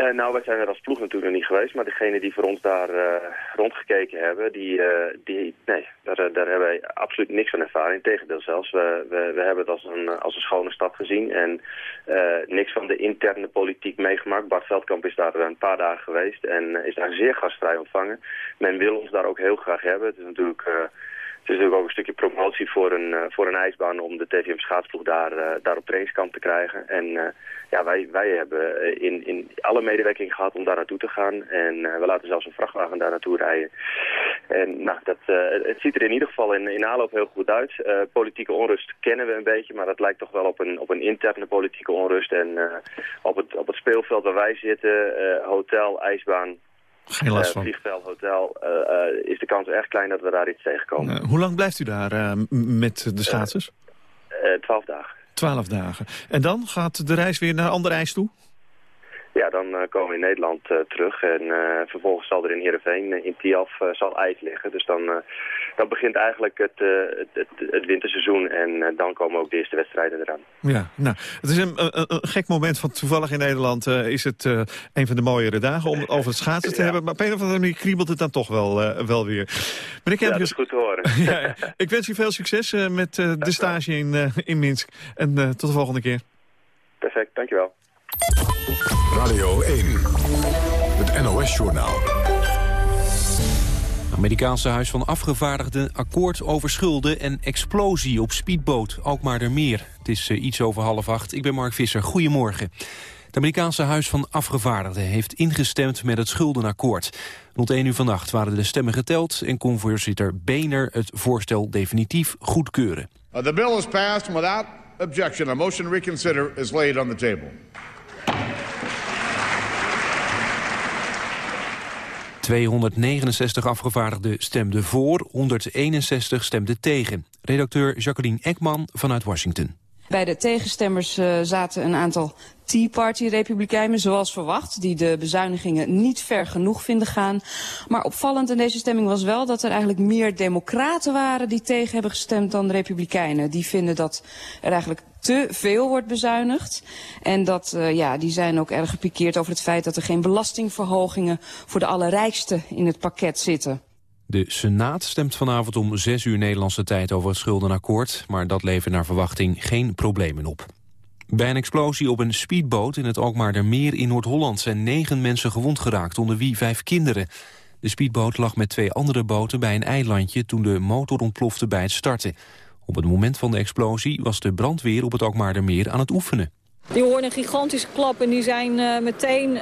Uh, nou, wij zijn er als ploeg natuurlijk nog niet geweest, maar degene die voor ons daar uh, rondgekeken hebben, die, uh, die nee, daar, daar hebben wij absoluut niks van ervaren. Integendeel zelfs, we, we, we hebben het als een, als een schone stad gezien en niks van de interne politiek meegemaakt. Bart Veldkamp is daar een paar dagen geweest en is daar zeer gastvrij ontvangen. Men wil ons daar ook heel graag hebben. Het is natuurlijk het is natuurlijk ook een stukje promotie voor een, uh, voor een ijsbaan om de TVM schaatsploeg daar, uh, daar op trainingskamp te krijgen. En uh, ja, wij, wij hebben in, in alle medewerking gehad om daar naartoe te gaan. En we laten zelfs een vrachtwagen daar naartoe rijden. En nou, dat, het ziet er in ieder geval in, in aanloop heel goed uit. politieke onrust kennen we een beetje, maar dat lijkt toch wel op een, op een interne politieke onrust. En op, het, op het speelveld waar wij zitten, hotel, ijsbaan, geen last van. vliegveld, hotel, uh, uh, is de kans erg klein dat we daar iets tegenkomen. hoe lang blijft u daar met de schaatsers? Twaalf dagen. Twaalf dagen. En dan gaat de reis weer naar ander ijs toe? Ja, dan uh, komen we in Nederland uh, terug en uh, vervolgens zal er in Heerenveen, in Tiaf, zal ijs liggen. Dus dan, dan begint eigenlijk het, het, het, het, winterseizoen en dan komen ook de eerste wedstrijden eraan. Ja, nou, het is een, een, een gek moment, want toevallig in Nederland is het een van de mooiere dagen om het over het schaatsen te ja. hebben. Maar op een of andere manier kriebelt het dan toch wel, wel weer. Meneer Kempjes, ja, dat is goed te horen. ja, ik wens u veel succes met de stage in, in Minsk en tot de volgende keer. Perfect, dankjewel. Radio 1, het NOS-journaal. Amerikaanse Huis van Afgevaardigden akkoord over schulden en explosie op speedboot Alkmaardermeer. Het is uh, iets over half acht. Ik ben Mark Visser. Goedemorgen. Het Amerikaanse Huis van Afgevaardigden heeft ingestemd met het schuldenakkoord. Rond 1 uur vannacht waren de stemmen geteld en kon voorzitter Bener het voorstel definitief goedkeuren. Uh, the bill is passed without objection. A motion to reconsider is laid on the table. 269 afgevaardigden stemden voor, 161 stemden tegen. Redacteur Jacqueline Ekman vanuit Washington. Bij de tegenstemmers uh, zaten een aantal Tea Party-republikeinen, zoals verwacht... die de bezuinigingen niet ver genoeg vinden gaan. Maar opvallend in deze stemming was wel dat er eigenlijk meer democraten waren... die tegen hebben gestemd dan republikeinen. Die vinden dat er eigenlijk te veel wordt bezuinigd. En dat, uh, ja, die zijn ook erg gepikeerd over het feit dat er geen belastingverhogingen voor de allerrijksten in het pakket zitten. De Senaat stemt vanavond om 6 uur Nederlandse tijd over het schuldenakkoord, maar dat levert naar verwachting geen problemen op. Bij een explosie op een speedboot in het Alkmaardermeer in Noord-Holland zijn negen mensen gewond geraakt, onder wie vijf kinderen. De speedboot lag met twee andere boten bij een eilandje toen de motor ontplofte bij het starten. Op het moment van de explosie was de brandweer op het Alkmaardermeer aan het oefenen. Die hoorden een gigantische klap en die zijn uh, meteen uh,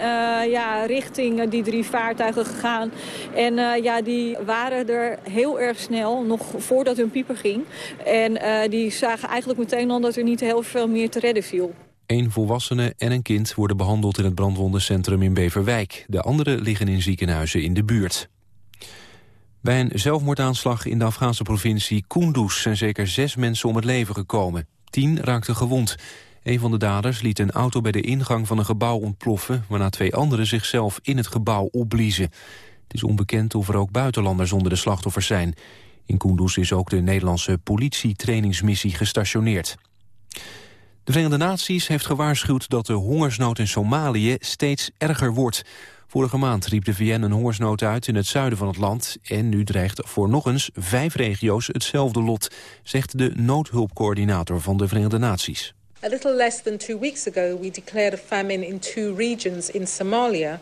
ja, richting uh, die drie vaartuigen gegaan. En ja, die waren er heel erg snel, nog voordat hun pieper ging. En die zagen eigenlijk meteen al dat er niet heel veel meer te redden viel. Een volwassene en een kind worden behandeld in het brandwondencentrum in Beverwijk. De anderen liggen in ziekenhuizen in de buurt. Bij een zelfmoordaanslag in de Afghaanse provincie Kunduz zijn zeker zes mensen om het leven gekomen. Tien raakten gewond. Een van de daders liet een auto bij de ingang van een gebouw ontploffen... waarna twee anderen zichzelf in het gebouw opbliezen. Het is onbekend of er ook buitenlanders onder de slachtoffers zijn. In Kunduz is ook de Nederlandse politietrainingsmissie gestationeerd. De Verenigde Naties heeft gewaarschuwd dat de hongersnood in Somalië steeds erger wordt. Vorige maand riep de VN een hongersnood uit in het zuiden van het land... en nu dreigt voor nog eens vijf regio's hetzelfde lot... zegt de noodhulpcoördinator van de Verenigde Naties. A little less than two weeks ago, we declared a famine in two regions in Somalia.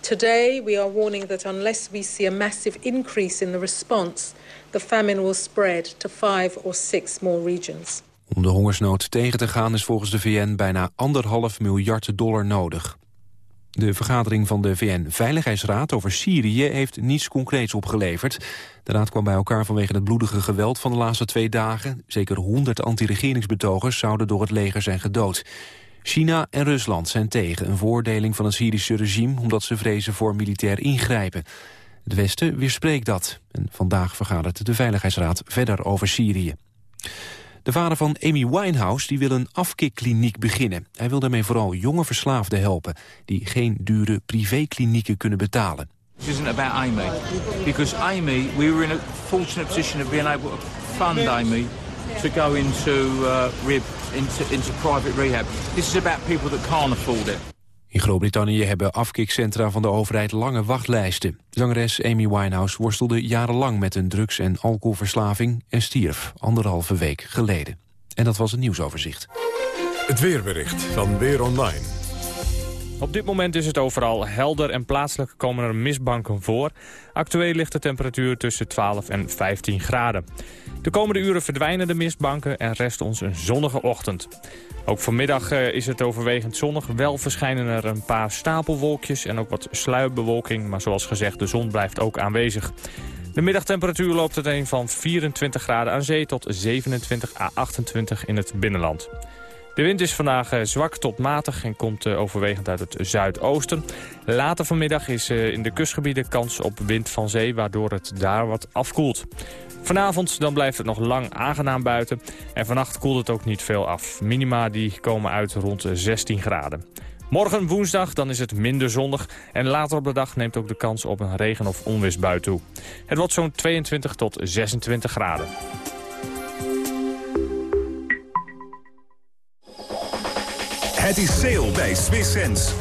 Today, we are warning that unless we see a massive increase in the response, the famine will spread to five or six more regions. Om de hongersnood tegen te gaan is volgens de VN bijna anderhalf miljard dollar nodig. De vergadering van de VN-veiligheidsraad over Syrië heeft niets concreets opgeleverd. De raad kwam bij elkaar vanwege het bloedige geweld van de laatste twee dagen. Zeker 100 anti-regeringsbetogers zouden door het leger zijn gedood. China en Rusland zijn tegen een voordeling van het Syrische regime... omdat ze vrezen voor militair ingrijpen. Het Westen weerspreekt dat. En vandaag vergadert de Veiligheidsraad verder over Syrië. De vader van Amy Winehouse die wil een afkikkliniek beginnen. Hij wil daarmee vooral jonge verslaafden helpen... die geen dure privéklinieken kunnen betalen. It isn't about Amy. Because Amy, we were in a fortunate position of being able to fund Amy to go into, uh, rib, into, into private rehab. This is about people that can't afford it. In Groot-Brittannië hebben afkikcentra van de overheid lange wachtlijsten. Zangeres Amy Winehouse worstelde jarenlang met een drugs- en alcoholverslaving... en stierf anderhalve week geleden. En dat was het nieuwsoverzicht. Het weerbericht van Weer Online. Op dit moment is het overal helder en plaatselijk komen er mistbanken voor. Actueel ligt de temperatuur tussen 12 en 15 graden. De komende uren verdwijnen de mistbanken en rest ons een zonnige ochtend. Ook vanmiddag eh, is het overwegend zonnig. Wel verschijnen er een paar stapelwolkjes en ook wat sluierbewolking. Maar zoals gezegd, de zon blijft ook aanwezig. De middagtemperatuur loopt uiteen van 24 graden aan zee tot 27 à 28 in het binnenland. De wind is vandaag eh, zwak tot matig en komt eh, overwegend uit het zuidoosten. Later vanmiddag is in de kustgebieden kans op wind van zee... waardoor het daar wat afkoelt. Vanavond dan blijft het nog lang aangenaam buiten. En vannacht koelt het ook niet veel af. Minima die komen uit rond 16 graden. Morgen woensdag dan is het minder zonnig. En later op de dag neemt ook de kans op een regen- of onweersbui toe. Het wordt zo'n 22 tot 26 graden. Het is sale bij Swiss Sense.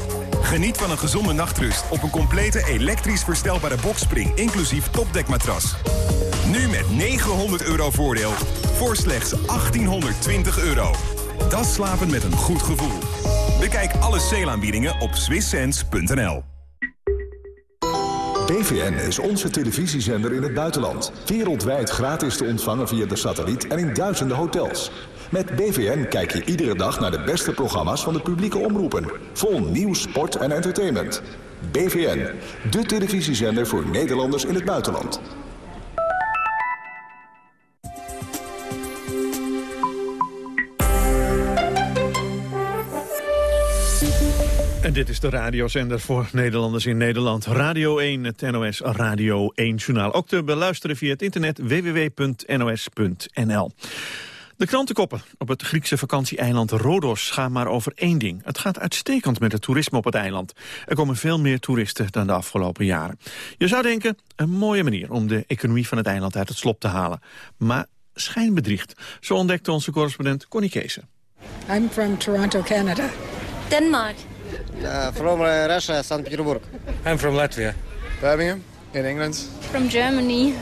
Geniet van een gezonde nachtrust op een complete elektrisch verstelbare boxspring... inclusief topdekmatras. Nu met 900 euro voordeel voor slechts 1820 euro. Dat slapen met een goed gevoel. Bekijk alle sale op swisssense.nl. BVN is onze televisiezender in het buitenland. Wereldwijd gratis te ontvangen via de satelliet en in duizenden hotels. Met BVN kijk je iedere dag naar de beste programma's van de publieke omroepen. Vol nieuws, sport en entertainment. BVN, de televisiezender voor Nederlanders in het buitenland. En dit is de radiozender voor Nederlanders in Nederland. Radio 1, het NOS Radio 1 journaal. Ook te beluisteren via het internet www.nos.nl. De krantenkoppen op het Griekse vakantieeiland Rodos gaan maar over één ding. Het gaat uitstekend met het toerisme op het eiland. Er komen veel meer toeristen dan de afgelopen jaren. Je zou denken, een mooie manier om de economie van het eiland uit het slop te halen. Maar schijnbedriegt, zo ontdekte onze correspondent Connie Keese. I'm from Toronto, Canada. Denmark. Uh, from uh, Russia, St. Petersburg. I'm from Latvia. Birmingham, in England. From Germany.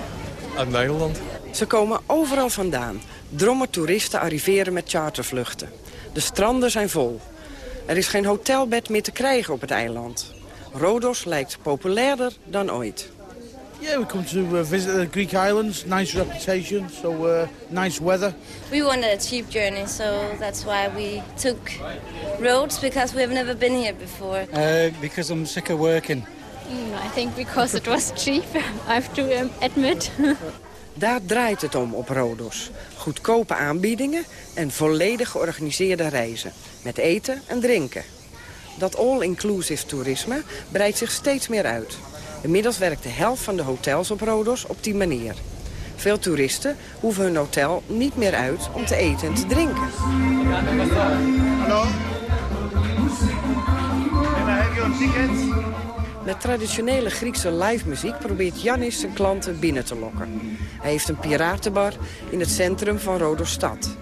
Uit Nederland. Ze komen overal vandaan. Drommen toeristen arriveren met chartervluchten. De stranden zijn vol. Er is geen hotelbed meer te krijgen op het eiland. Rodos lijkt populairder dan ooit. Yeah, we come to uh, visit the Greek islands. Nice reputation, so uh, nice weather. We wanted a cheap journey, so that's why we took roads because we've never been here before. Uh, because I'm sick of working. Mm, I think because it was cheap, I have to um, admit. Daar draait het om op Rodos. Goedkope aanbiedingen en volledig georganiseerde reizen. Met eten en drinken. Dat all-inclusive toerisme breidt zich steeds meer uit. Inmiddels werkt de helft van de hotels op Rodos op die manier. Veel toeristen hoeven hun hotel niet meer uit om te eten en te drinken. Hallo? Can I have your ticket? Met traditionele Griekse live muziek probeert Janis zijn klanten binnen te lokken. Hij heeft een piratenbar in het centrum van Rodos stad.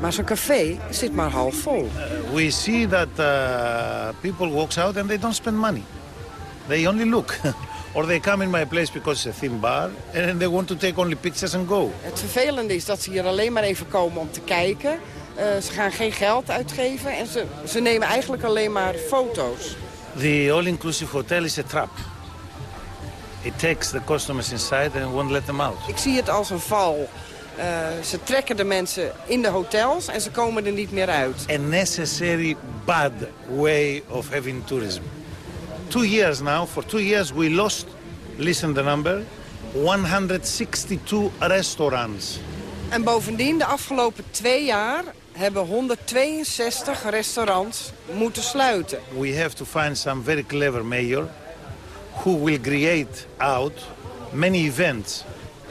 Maar zijn café zit maar half vol. Uh, we see that uh, people walks out and they don't spend money. They only look. Or they come in my place because it's a thin bar and they want to take only pictures and go. Het vervelende is dat ze hier alleen maar even komen om te kijken. Uh, ze gaan geen geld uitgeven en ze, ze nemen eigenlijk alleen maar foto's. The all-inclusive hotel is a trap. It takes the customers inside and won't let them out. Ik zie het als een val. Uh, ze trekken de mensen in de hotels en ze komen er niet meer uit. A necessary bad way of having tourism. Two years now, for two years we lost, listen the number, 162 restaurants. En bovendien, de afgelopen twee jaar hebben 162 restaurants moeten sluiten. We have to find some very clever mayor who will create out many events.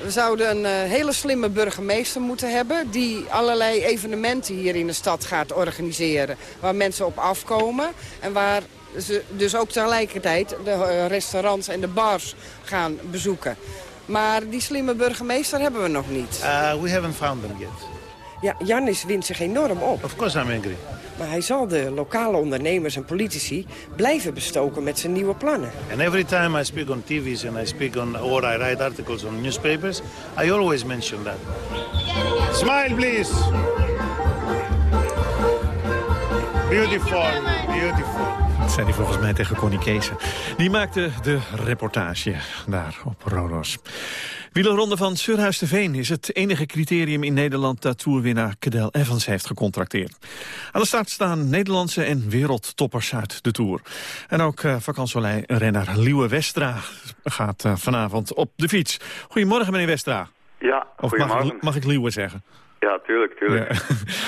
We zouden een uh, hele slimme burgemeester moeten hebben... die allerlei evenementen hier in de stad gaat organiseren. Waar mensen op afkomen en waar ze dus ook tegelijkertijd de uh, restaurants en de bars gaan bezoeken. Maar die slimme burgemeester hebben we nog niet. Uh, we haven't found them yet. Ja, Janis wint zich enorm op. Of course I'm angry. Maar hij zal de lokale ondernemers en politici blijven bestoken met zijn nieuwe plannen. And every time I speak on TV's and I speak on or I write articles on newspapers, I always mention that. Smile, please. Beautiful, beautiful. Dat zei hij volgens mij tegen Connie Kees. Die maakte de reportage daar op Rodos. Wielerronde van Surhuis de Veen is het enige criterium in Nederland dat toerwinnaar Cadel Evans heeft gecontracteerd. Aan de start staan Nederlandse en wereldtoppers uit de Tour. En ook uh, renner Liewe Westra gaat uh, vanavond op de fiets. Goedemorgen meneer Westra. Ja, Of mag ik, mag ik Liewe zeggen? Ja, tuurlijk, tuurlijk. Ja.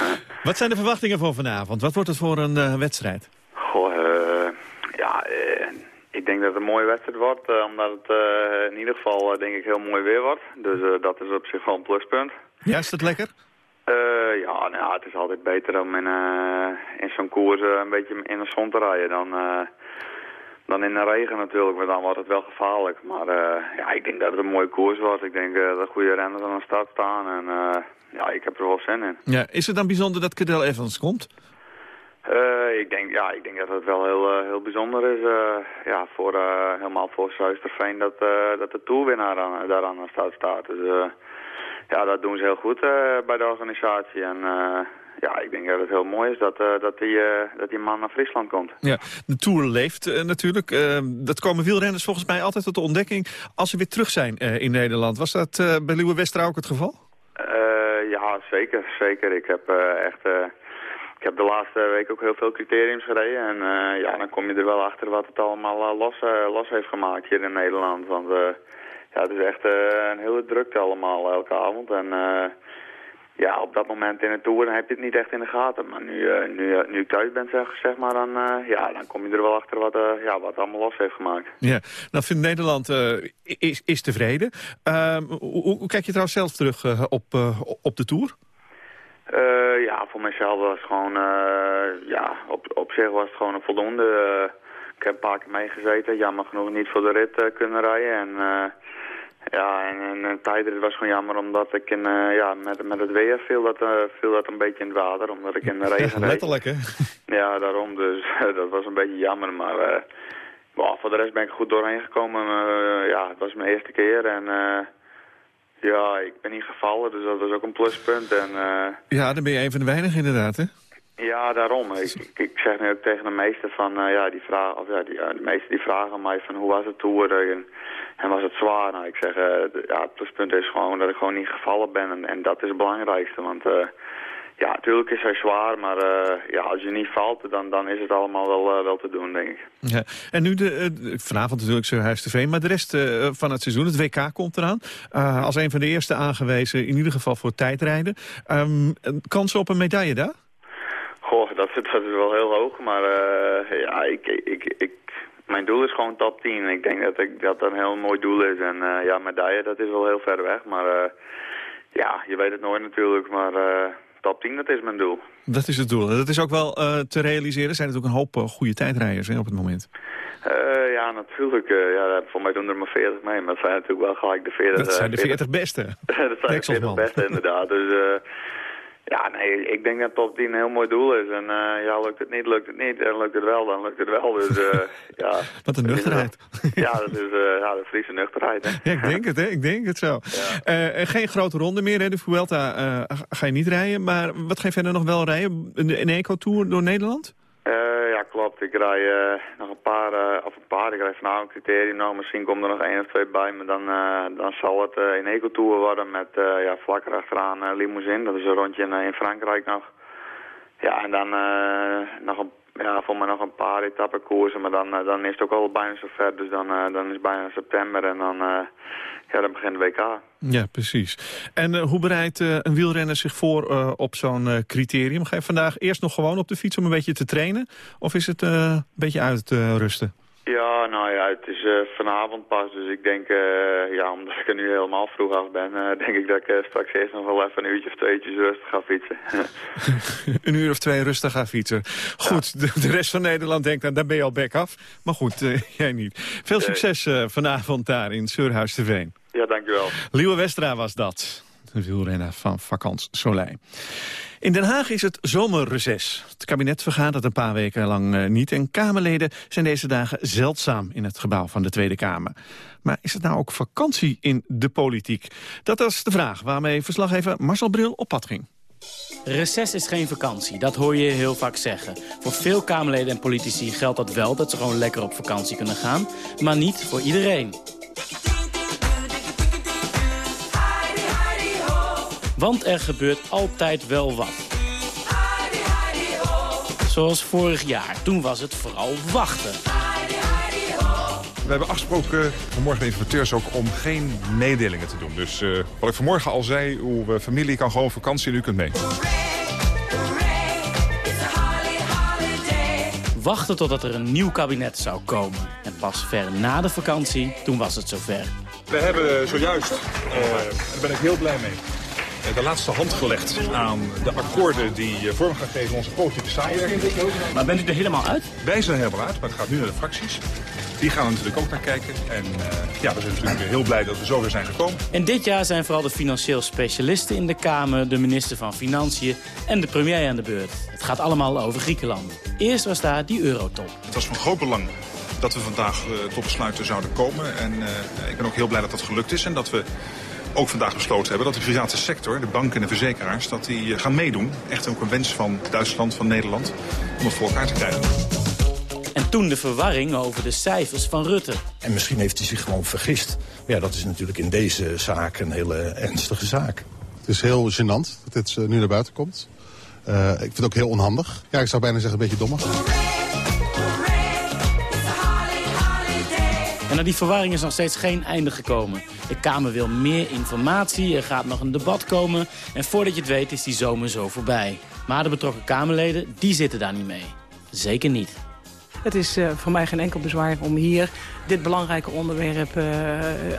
Wat zijn de verwachtingen voor vanavond? Wat wordt het voor een uh, wedstrijd? Denk dat het een mooie wedstrijd wordt, uh, omdat het uh, in ieder geval uh, denk ik heel mooi weer wordt. Dus dat is op zich wel een pluspunt. Ja, is dat lekker? ja, nou ja, het is altijd beter om in, in zo'n koers een beetje in de zon te rijden dan, dan in de regen natuurlijk. Maar dan wordt het wel gevaarlijk. Maar ja, ik denk dat het een mooie koers wordt. Ik denk dat goede renners aan de start staan en ja, ik heb er wel zin in. Ja, is het dan bijzonder dat Cadel Evans komt? Uh, ik, denk, ja, ik denk dat het wel heel, uh, heel bijzonder is. Uh, ja, voor, helemaal voor Zuisterveen dat, dat de toerwinnaar aan, daar aan de start staat. Dus ja, dat doen ze heel goed bij de organisatie. En ja, ik denk dat het heel mooi is dat, dat, die, dat die man naar Friesland komt. Ja, de Tour leeft natuurlijk. dat komen wielrenners volgens mij altijd tot de ontdekking als ze weer terug zijn in Nederland. Was dat bij Liewe Westra ook het geval? ja, zeker. zeker. Ik heb echt ik heb de laatste week ook heel veel criteriums gereden. En uh, ja, dan kom je er wel achter wat het allemaal uh, los, uh, los heeft gemaakt hier in Nederland. Want ja, het is echt een hele drukte allemaal elke avond. En ja, op dat moment in de Tour heb je het niet echt in de gaten. Maar nu, nu, nu ik thuis ben, zeg, zeg maar, dan, ja, dan kom je er wel achter wat, ja, wat allemaal los heeft gemaakt. Ja, nou vindt Nederland is, is tevreden. Ehm, hoe, hoe, kijk je trouwens zelf terug op, op de Tour? Uh, ja, voor mezelf was het gewoon, uh, ja, op, op zich was het gewoon een voldoende. Uh, ik heb een paar keer meegezeten, jammer genoeg niet voor de rit kunnen rijden. En ja, en, en een tijdrit was gewoon jammer omdat ik in, ja, met, met het weer viel dat, viel dat een beetje in het water. Omdat ik in de regen reed. Letterlijk, hè? Ja, daarom. Dus dat was een beetje jammer. Maar voor de rest ben ik goed doorheen gekomen. ja, het was mijn eerste keer en... Ja, ik ben niet gevallen, dus dat is ook een pluspunt. En, uh... Ja, dan ben je een van de weinigen inderdaad, hè? Ja, daarom. Ik, ik, zeg nu ook tegen de meesten van, uh, ja, die vragen, of ja, die, uh, de meesten die vragen mij van hoe was het toer en, en was het zwaar? Nou, ik zeg, ja, het pluspunt is gewoon dat ik gewoon niet gevallen ben en, en dat is het belangrijkste, want ja, natuurlijk is hij zwaar, maar uh, ja, als je niet valt, dan, dan is het allemaal wel, uh, wel te doen, denk ik. Ja. En nu, de, uh, vanavond natuurlijk Surhuis TV, maar de rest van het seizoen, het WK komt eraan. als een van de eerste aangewezen, in ieder geval voor tijdrijden. Um, kansen op een medaille daar? Goh, dat, dat is wel heel hoog, maar ja, ik, ik, ik, mijn doel is gewoon top 10. Ik denk dat ik, dat een heel mooi doel is. En ja, medaille, dat is wel heel ver weg, maar ja, je weet het nooit natuurlijk, maar top 10, dat is mijn doel. Dat is het doel. En dat is ook wel uh, te realiseren. Er zijn natuurlijk een hoop uh, goede tijdrijders hè, op het moment. Uh, ja, natuurlijk. ja, voor mij doen er maar 40 mee. Maar dat zijn natuurlijk wel gelijk de 40 Dat zijn de 40, beste. dat zijn de 40 beste, inderdaad. Dus ja, nee, ik denk dat top 10 een heel mooi doel is. En uh, ja, lukt het niet, lukt het niet. En lukt het wel, dan lukt het wel. Dus uh, ja. Wat een nuchterheid. ja, dat is uh, ja, de Friese nuchterheid. Hè. ja, ik denk het, hè. Ik denk het zo. Ja. geen grote ronde meer, hè. De Vuelta ga je niet rijden. Maar wat ga je verder nog wel rijden? Een, een eco-tour door Nederland? Ja, klopt. Ik rij uh, nog een paar, uh, of een paar, ik rij vanavond criterium nog. Misschien komt er nog één of twee bij, maar dan, uh, dan zal het een eco-tour worden met ja, vlak erachteraan limousine. Dat is een rondje in, in Frankrijk nog. Ja, en dan nog een, ja, voor mij nog een paar etappekoersen, maar dan, dan is het ook al bijna zover. Dus dan, dan is het bijna september en dan, ja, dan begint de WK. Ja, precies. En hoe bereidt een wielrenner zich voor op zo'n criterium? Ga je vandaag eerst nog gewoon op de fiets om een beetje te trainen? Of is het een beetje uitrusten? Ja, nou ja, het is vanavond pas. Dus ik denk, ja, omdat ik er nu helemaal vroeg af ben... denk ik dat ik straks eerst nog wel even een uurtje of tweetjes rustig ga fietsen. een uur of twee rustig ga fietsen. Goed, ja. de, de, rest van Nederland denkt, nou, dan ben je al back af. Maar goed, jij niet. Veel succes vanavond daar in Surhuis te Veen. Ja, dankjewel. Liewe Westra was dat. De wielrenner van Vakant Soleil. In Den Haag is het zomerreces. Het kabinet vergadert een paar weken lang eh, niet... en Kamerleden zijn deze dagen zeldzaam in het gebouw van de Tweede Kamer. Maar is het nou ook vakantie in de politiek? Dat is de vraag waarmee verslaggever Marcel Bril op pad ging. Reces is geen vakantie, dat hoor je heel vaak zeggen. Voor veel Kamerleden en politici geldt dat wel, dat ze gewoon lekker op vakantie kunnen gaan. Maar niet voor iedereen. Want er gebeurt altijd wel wat. Zoals vorig jaar, toen was het vooral wachten. We hebben afgesproken vanmorgen de informateurs ook om geen mededelingen te doen. Dus uh, wat ik vanmorgen al zei, uw familie kan gewoon vakantie en u kunt mee. Wachten totdat er een nieuw kabinet zou komen. En pas ver na de vakantie, toen was het zover. We hebben zojuist, uh, daar ben ik heel blij mee, de laatste hand gelegd aan de akkoorden die vorm gaan geven onze politieke samenwerking. Maar bent u er helemaal uit? Wij zijn er helemaal uit, maar het gaat nu naar de fracties. Die gaan er natuurlijk ook naar kijken. En uh, ja, we zijn natuurlijk heel blij dat we zover zijn gekomen. En dit jaar zijn vooral de financieel specialisten in de Kamer... de minister van Financiën en de premier aan de beurt. Het gaat allemaal over Griekenland. Eerst was daar die eurotop. Het was van groot belang dat we vandaag uh, tot besluiten zouden komen. En uh, ik ben ook heel blij dat dat gelukt is. En dat we ook vandaag besloten hebben dat de private sector, de banken en de verzekeraars... dat die gaan meedoen. Echt ook een wens van Duitsland, van Nederland, om het voor elkaar te krijgen. En toen de verwarring over de cijfers van Rutte. En misschien heeft hij zich gewoon vergist. Maar ja, dat is natuurlijk in deze zaak een hele ernstige zaak. Het is heel gênant dat dit nu naar buiten komt. Uh, ik vind het ook heel onhandig. Ja, ik zou bijna zeggen een beetje dommig. En aan die verwarring is nog steeds geen einde gekomen. De Kamer wil meer informatie, er gaat nog een debat komen... en voordat je het weet is die zomer zo voorbij. Maar de betrokken Kamerleden, die zitten daar niet mee. Zeker niet. Het is uh, voor mij geen enkel bezwaar om hier dit belangrijke onderwerp uh,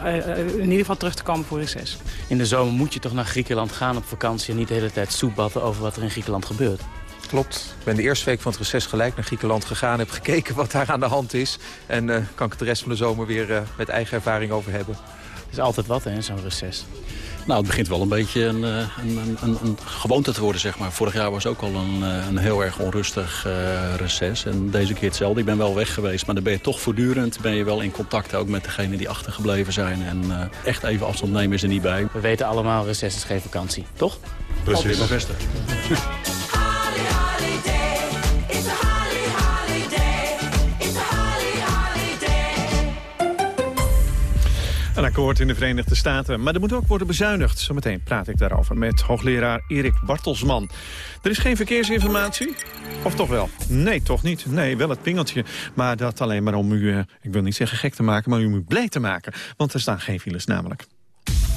uh, in ieder geval terug te komen voor reces. In de zomer moet je toch naar Griekenland gaan op vakantie en niet de hele tijd soebatten over wat er in Griekenland gebeurt. Klopt. Ik ben de eerste week van het reces gelijk naar Griekenland gegaan. Heb gekeken wat daar aan de hand is. En kan ik het de rest van de zomer weer met eigen ervaring over hebben. Het is altijd wat, hè, zo'n reces. Nou, het begint wel een beetje een, een, een, een, gewoonte te worden, zeg maar. Vorig jaar was ook al een, een heel erg onrustig uh, reces. En deze keer hetzelfde. Ik ben wel weg geweest, maar dan ben je toch voortdurend... ben je wel in contact ook met degenen die achtergebleven zijn. En uh, echt even afstand nemen is er niet bij. We weten allemaal, reces is geen vakantie, toch? Precies. bevestigd. Een akkoord in de Verenigde Staten, maar er moet ook worden bezuinigd. Zometeen praat ik daarover met hoogleraar Erik Bartelsman. Er is geen verkeersinformatie? Of toch wel? Nee, toch niet. Nee, wel het pingeltje. Maar dat alleen maar om u, ik wil niet zeggen gek te maken, maar u blij te maken. Want er staan geen files namelijk.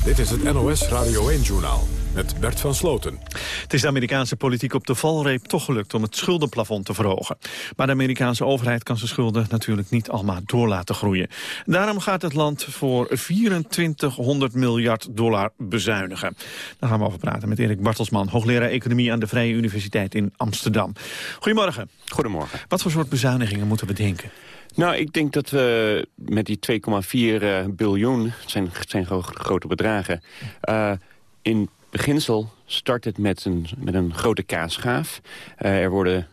Dit is het NOS Radio 1-journaal met Bert van Sloten. Het is de Amerikaanse politiek op de valreep toch gelukt om het schuldenplafond te verhogen. Maar de Amerikaanse overheid kan zijn schulden natuurlijk niet allemaal door laten groeien. Daarom gaat het land voor 2400 miljard dollar bezuinigen. Daar gaan we over praten met Erik Bartelsman, hoogleraar economie aan de Vrije Universiteit in Amsterdam. Goedemorgen. Goedemorgen. Wat voor soort bezuinigingen moeten we denken? Nou, ik denk dat we met die 2,4 biljoen, het zijn, zijn grote bedragen... Uh, in beginsel start het met een, met een grote kaasschaaf. Uh, er worden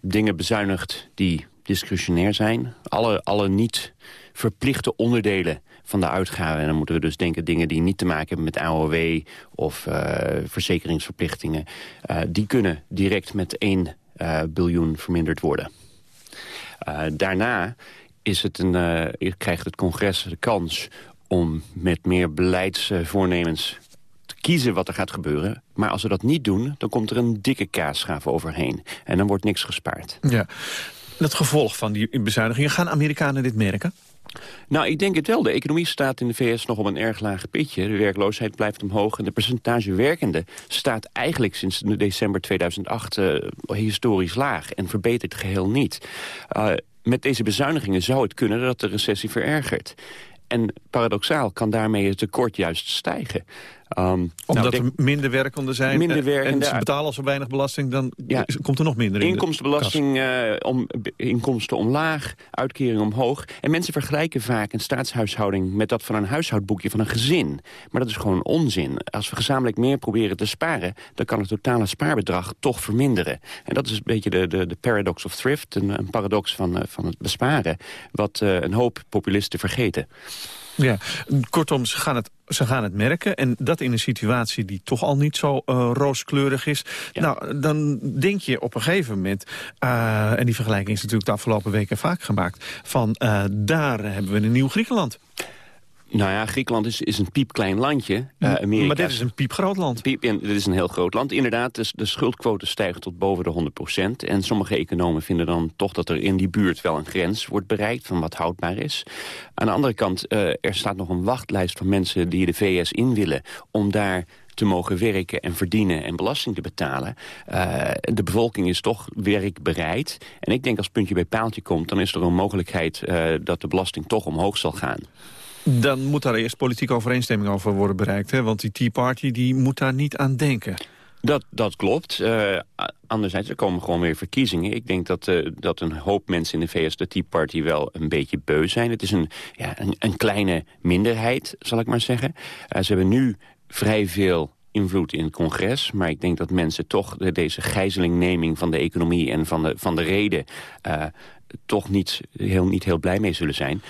dingen bezuinigd die discretionair zijn. Alle, alle niet verplichte onderdelen van de uitgaven. En dan moeten we dus denken dingen die niet te maken hebben met AOW of uh, verzekeringsverplichtingen. die kunnen direct met 1 biljoen verminderd worden. Uh, daarna is het een, uh, krijgt het congres de kans om met meer beleidsvoornemens te kiezen wat er gaat gebeuren. Maar als we dat niet doen, dan komt er een dikke kaasschaaf overheen. En dan wordt niks gespaard. Ja. Het gevolg van die bezuinigingen, gaan Amerikanen dit merken? Nou, ik denk het wel. De economie staat in de VS nog op een erg laag pitje. De werkloosheid blijft omhoog en de percentage werkenden staat eigenlijk sinds december 2008 uh, historisch laag en verbetert geheel niet. Uh, met deze bezuinigingen zou het kunnen dat de recessie verergert. En paradoxaal kan daarmee het tekort juist stijgen. Um, Omdat nou, er minder werkenden zijn Minder en- ze betalen al zo weinig belasting... dan Ja. komt er nog minder in Inkomstenbelasting, eh, om, inkomsten omlaag, uitkeringen omhoog. En mensen vergelijken vaak een staatshuishouding met dat van een huishoudboekje van een gezin. Maar dat is gewoon onzin. Als we gezamenlijk meer proberen te sparen... dan kan het totale spaarbedrag toch verminderen. En dat is een beetje de, de, de paradox of thrift, een, een paradox van, eh, van het besparen... wat eh, een hoop populisten vergeten. Ja, kortom, ze gaan, het, ze gaan het merken. En dat in een situatie die toch al niet zo eh, rooskleurig is. Nou, dan denk je op een gegeven moment... eh, en die vergelijking is natuurlijk de afgelopen weken vaak gemaakt... van eh, daar hebben we een nieuw Griekenland. Nou ja, Griekenland is, is een piepklein landje. Eh, Amerika maar dit is een piepgroot land. Piep, en dit is een heel groot land. Inderdaad, de, de schuldquote stijgt tot boven de 100% En sommige economen vinden dan toch dat er in die buurt wel een grens wordt bereikt... van wat houdbaar is. Aan de andere kant, eh, er staat nog een wachtlijst van mensen die de VS in willen... om daar te mogen werken en verdienen en belasting te betalen. Eh, de bevolking is toch werkbereid. En ik denk als puntje bij paaltje komt... dan is er een mogelijkheid dat de belasting toch omhoog zal gaan. Dan moet daar eerst politieke overeenstemming over worden bereikt. Hè? Want die Tea Party die moet daar niet aan denken. Dat, dat klopt. Eh, anderzijds, er komen gewoon weer verkiezingen. Ik denk dat, eh, dat een hoop mensen in de VS de Tea Party wel een beetje beu zijn. Het is een, ja, een, een kleine minderheid, zal ik maar zeggen. Eh, ze hebben nu vrij veel invloed in het congres. Maar ik denk dat mensen toch de- deze gijzelingneming van de economie... en van de, van de reden toch niet heel, niet heel blij mee zullen zijn.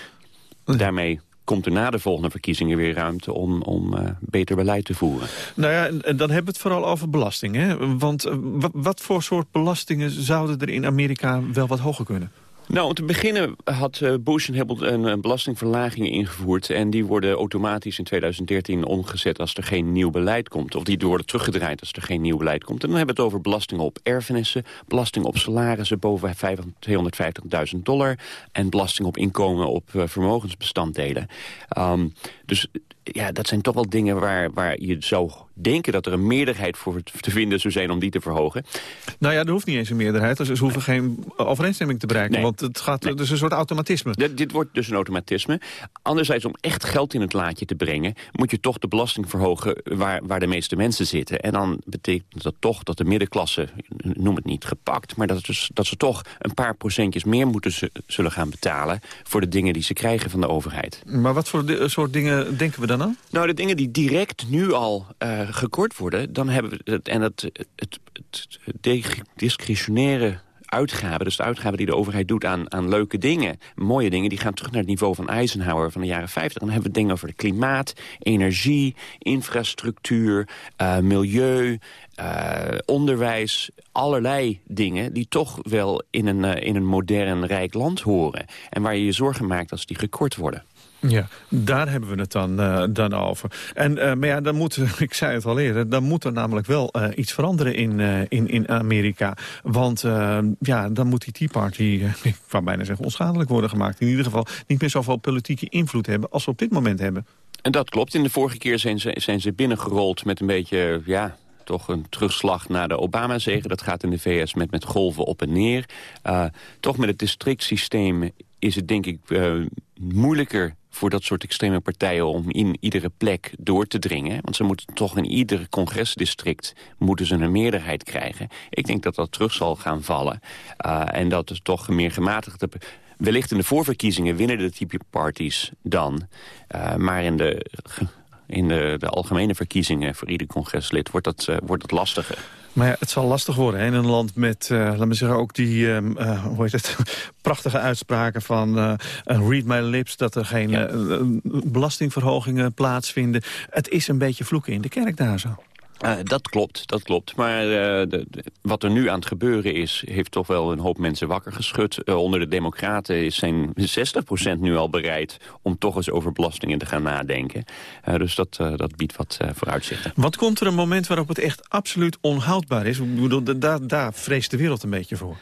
Daarmee komt er na de volgende verkiezingen weer ruimte om, om eh, beter beleid te voeren. Nou ja, en, dan hebben we het vooral over belasting. Hè? Want wa- wat voor soort belastingen zouden er in Amerika wel wat hoger kunnen? Nou, om te beginnen had eh, Bush een heleboel een, belastingverlagingen ingevoerd... en die worden automatisch in 2013 omgezet als er geen nieuw beleid komt. Of die worden teruggedraaid als er geen nieuw beleid komt. En dan hebben we het over belasting op erfenissen... belasting op salarissen boven 250.000 dollar... en belasting op inkomen op eh, vermogensbestanddelen. Um, dus ja, dat zijn toch wel dingen waar, waar je zou denken... dat er een meerderheid voor te vinden zou zijn om die te verhogen. Nou ja, er hoeft niet eens een meerderheid. Dus ze hoeven geen overeenstemming te bereiken. Nee. Want het gaat dus een soort automatisme. Dit, dit wordt dus een automatisme. Anderzijds, om echt geld in het laadje te brengen... moet je toch de belasting verhogen waar, waar de meeste mensen zitten. En dan betekent dat toch dat de middenklasse, noem het niet gepakt... maar dat, dus, dat ze toch een paar procentjes meer moeten zullen gaan betalen... voor de dingen die ze krijgen van de overheid. Maar wat voor soort dingen denken we dan aan? Nou, de dingen die direct nu al eh, gekort worden... dan hebben we het, en het, het, het, discretionaire uitgaven... dus de uitgaven die de overheid doet aan, aan leuke dingen... mooie dingen, die gaan terug naar het niveau van Eisenhower van de jaren 50. Dan hebben we dingen over de klimaat, energie, infrastructuur, eh, milieu... eh, onderwijs, allerlei dingen die toch wel in een, in een modern, rijk land horen. En waar je je zorgen maakt als die gekort worden. Ja, daar hebben we het dan, eh, dan over. En, eh, maar ja, dan moet, ik zei het al eerder, dan moet er namelijk wel eh, iets veranderen in, in, in Amerika. Want ja, dan moet die Tea Party, ik wou bijna zeggen, onschadelijk worden gemaakt. In ieder geval niet meer zoveel politieke invloed hebben als we op dit moment hebben. En dat klopt. In de vorige keer zijn ze, zijn ze binnengerold met een beetje... ja, toch een terugslag naar de Obama-zegen. Dat gaat in de VS met, met golven op en neer. Uh, toch met het districtsysteem is het denk ik uh, moeilijker voor dat soort extreme partijen om in iedere plek door te dringen. Want ze moeten toch in ieder congresdistrict moeten ze een meerderheid krijgen. Ik denk dat dat terug zal gaan vallen. Uh, en dat is toch meer gematigde... Wellicht in de voorverkiezingen winnen de Tea Parties dan. Maar in de in de, de, algemene verkiezingen voor ieder congreslid wordt dat, uh, wordt dat lastiger. Maar ja, het zal lastig worden hè? in een land met, uh, laten we zeggen, ook die uh, hoe heet het, prachtige uitspraken van uh, read my lips, dat er geen ja. belastingverhogingen plaatsvinden. Het is een beetje vloeken in de kerk daar zo. Uh, dat klopt, dat klopt. Maar uh, de, wat er nu aan het gebeuren is... heeft toch wel een hoop mensen wakker geschud. Uh, onder de democraten zijn 60% nu al bereid... om toch eens over belastingen te gaan nadenken. dus dat, dat biedt wat vooruitzichten. Wat komt er een moment waarop het echt absoluut onhoudbaar is? Ik bedoel, daar, daar vreest de wereld een beetje voor.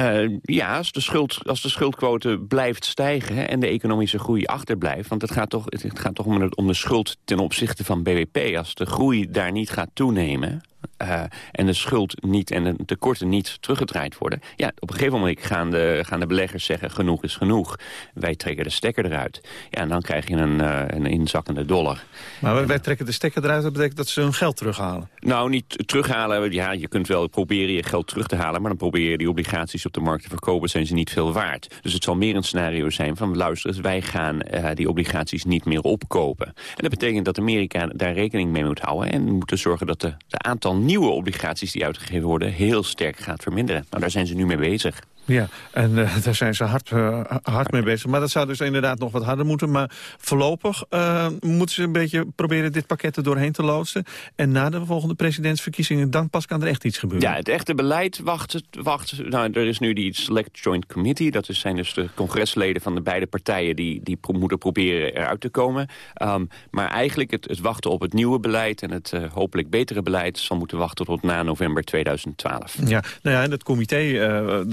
Uh, ja, als de, schuld, als de schuldquote blijft stijgen en de economische groei achterblijft... want het gaat toch, het gaat toch om, de, om de schuld ten opzichte van BBP. Als de groei daar niet gaat toenemen, eh, en de schuld niet en de tekorten niet teruggedraaid worden... ja, op een gegeven moment gaan de, gaan de beleggers zeggen genoeg is genoeg. Wij trekken de stekker eruit. Ja, en dan krijg je een, uh, een inzakkende dollar. Maar wij trekken de stekker eruit, dat betekent dat ze hun geld terughalen? Nou, niet terughalen. Ja, je kunt wel proberen je geld terug te halen... maar dan probeer je die obligaties op de markt te verkopen... zijn ze niet veel waard. Dus het zal meer een scenario zijn van... luister wij gaan uh, die obligaties niet meer opkopen. En dat betekent dat Amerika daar rekening mee moet houden... en moet zorgen dat de, de aantal nieuwe obligaties die uitgegeven worden... heel sterk gaat verminderen. Nou, daar zijn ze nu mee bezig. Ja, en uh, daar zijn ze hard, uh, hard mee bezig. Maar dat zou dus inderdaad nog wat harder moeten. Maar voorlopig uh, moeten ze een beetje proberen dit pakket er doorheen te loodsen. En na de volgende presidentsverkiezingen, dan pas kan er echt iets gebeuren. Ja, het echte beleid wacht. wacht nou, er is nu die Select Joint Committee. Dat zijn dus de congresleden van de beide partijen... die, die pro moeten proberen eruit te komen. Um, maar eigenlijk het, het, wachten op het nieuwe beleid... en het hopelijk betere beleid... zal moeten wachten tot na november 2012. Ja, nou ja, en het comité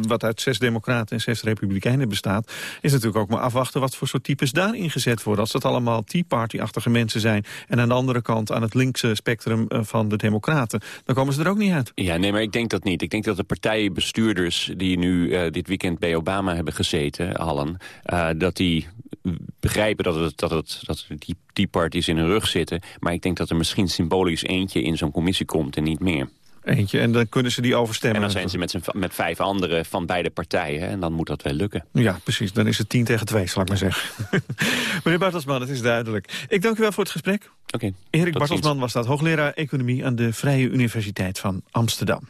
wat uit zes democraten en zes republikeinen bestaat... is natuurlijk ook maar afwachten wat voor soort types daar ingezet worden. Als dat allemaal Tea Party-achtige mensen zijn... en aan de andere kant aan het linkse spectrum eh, van de democraten... dan komen ze er ook niet uit. Ja, nee, maar ik denk dat niet. Ik denk dat de partijbestuurders die nu uh, dit weekend bij Obama hebben gezeten, allen... Uh, dat die begrijpen dat, het, dat, het, dat die Tea Parties in hun rug zitten. Maar ik denk dat er misschien symbolisch eentje in zo'n commissie komt en niet meer. Eentje, en dan kunnen ze die overstemmen. En dan zijn ze met, met vijf anderen van beide partijen. En dan moet dat wel lukken. Ja, precies. Dan is het tien tegen twee, zal ik maar zeggen. Meneer Bartelsman, het is duidelijk. Ik dank u wel voor het gesprek. Oké. Okay, Erik Bartelsman was dat, hoogleraar Economie... aan de Vrije Universiteit van Amsterdam.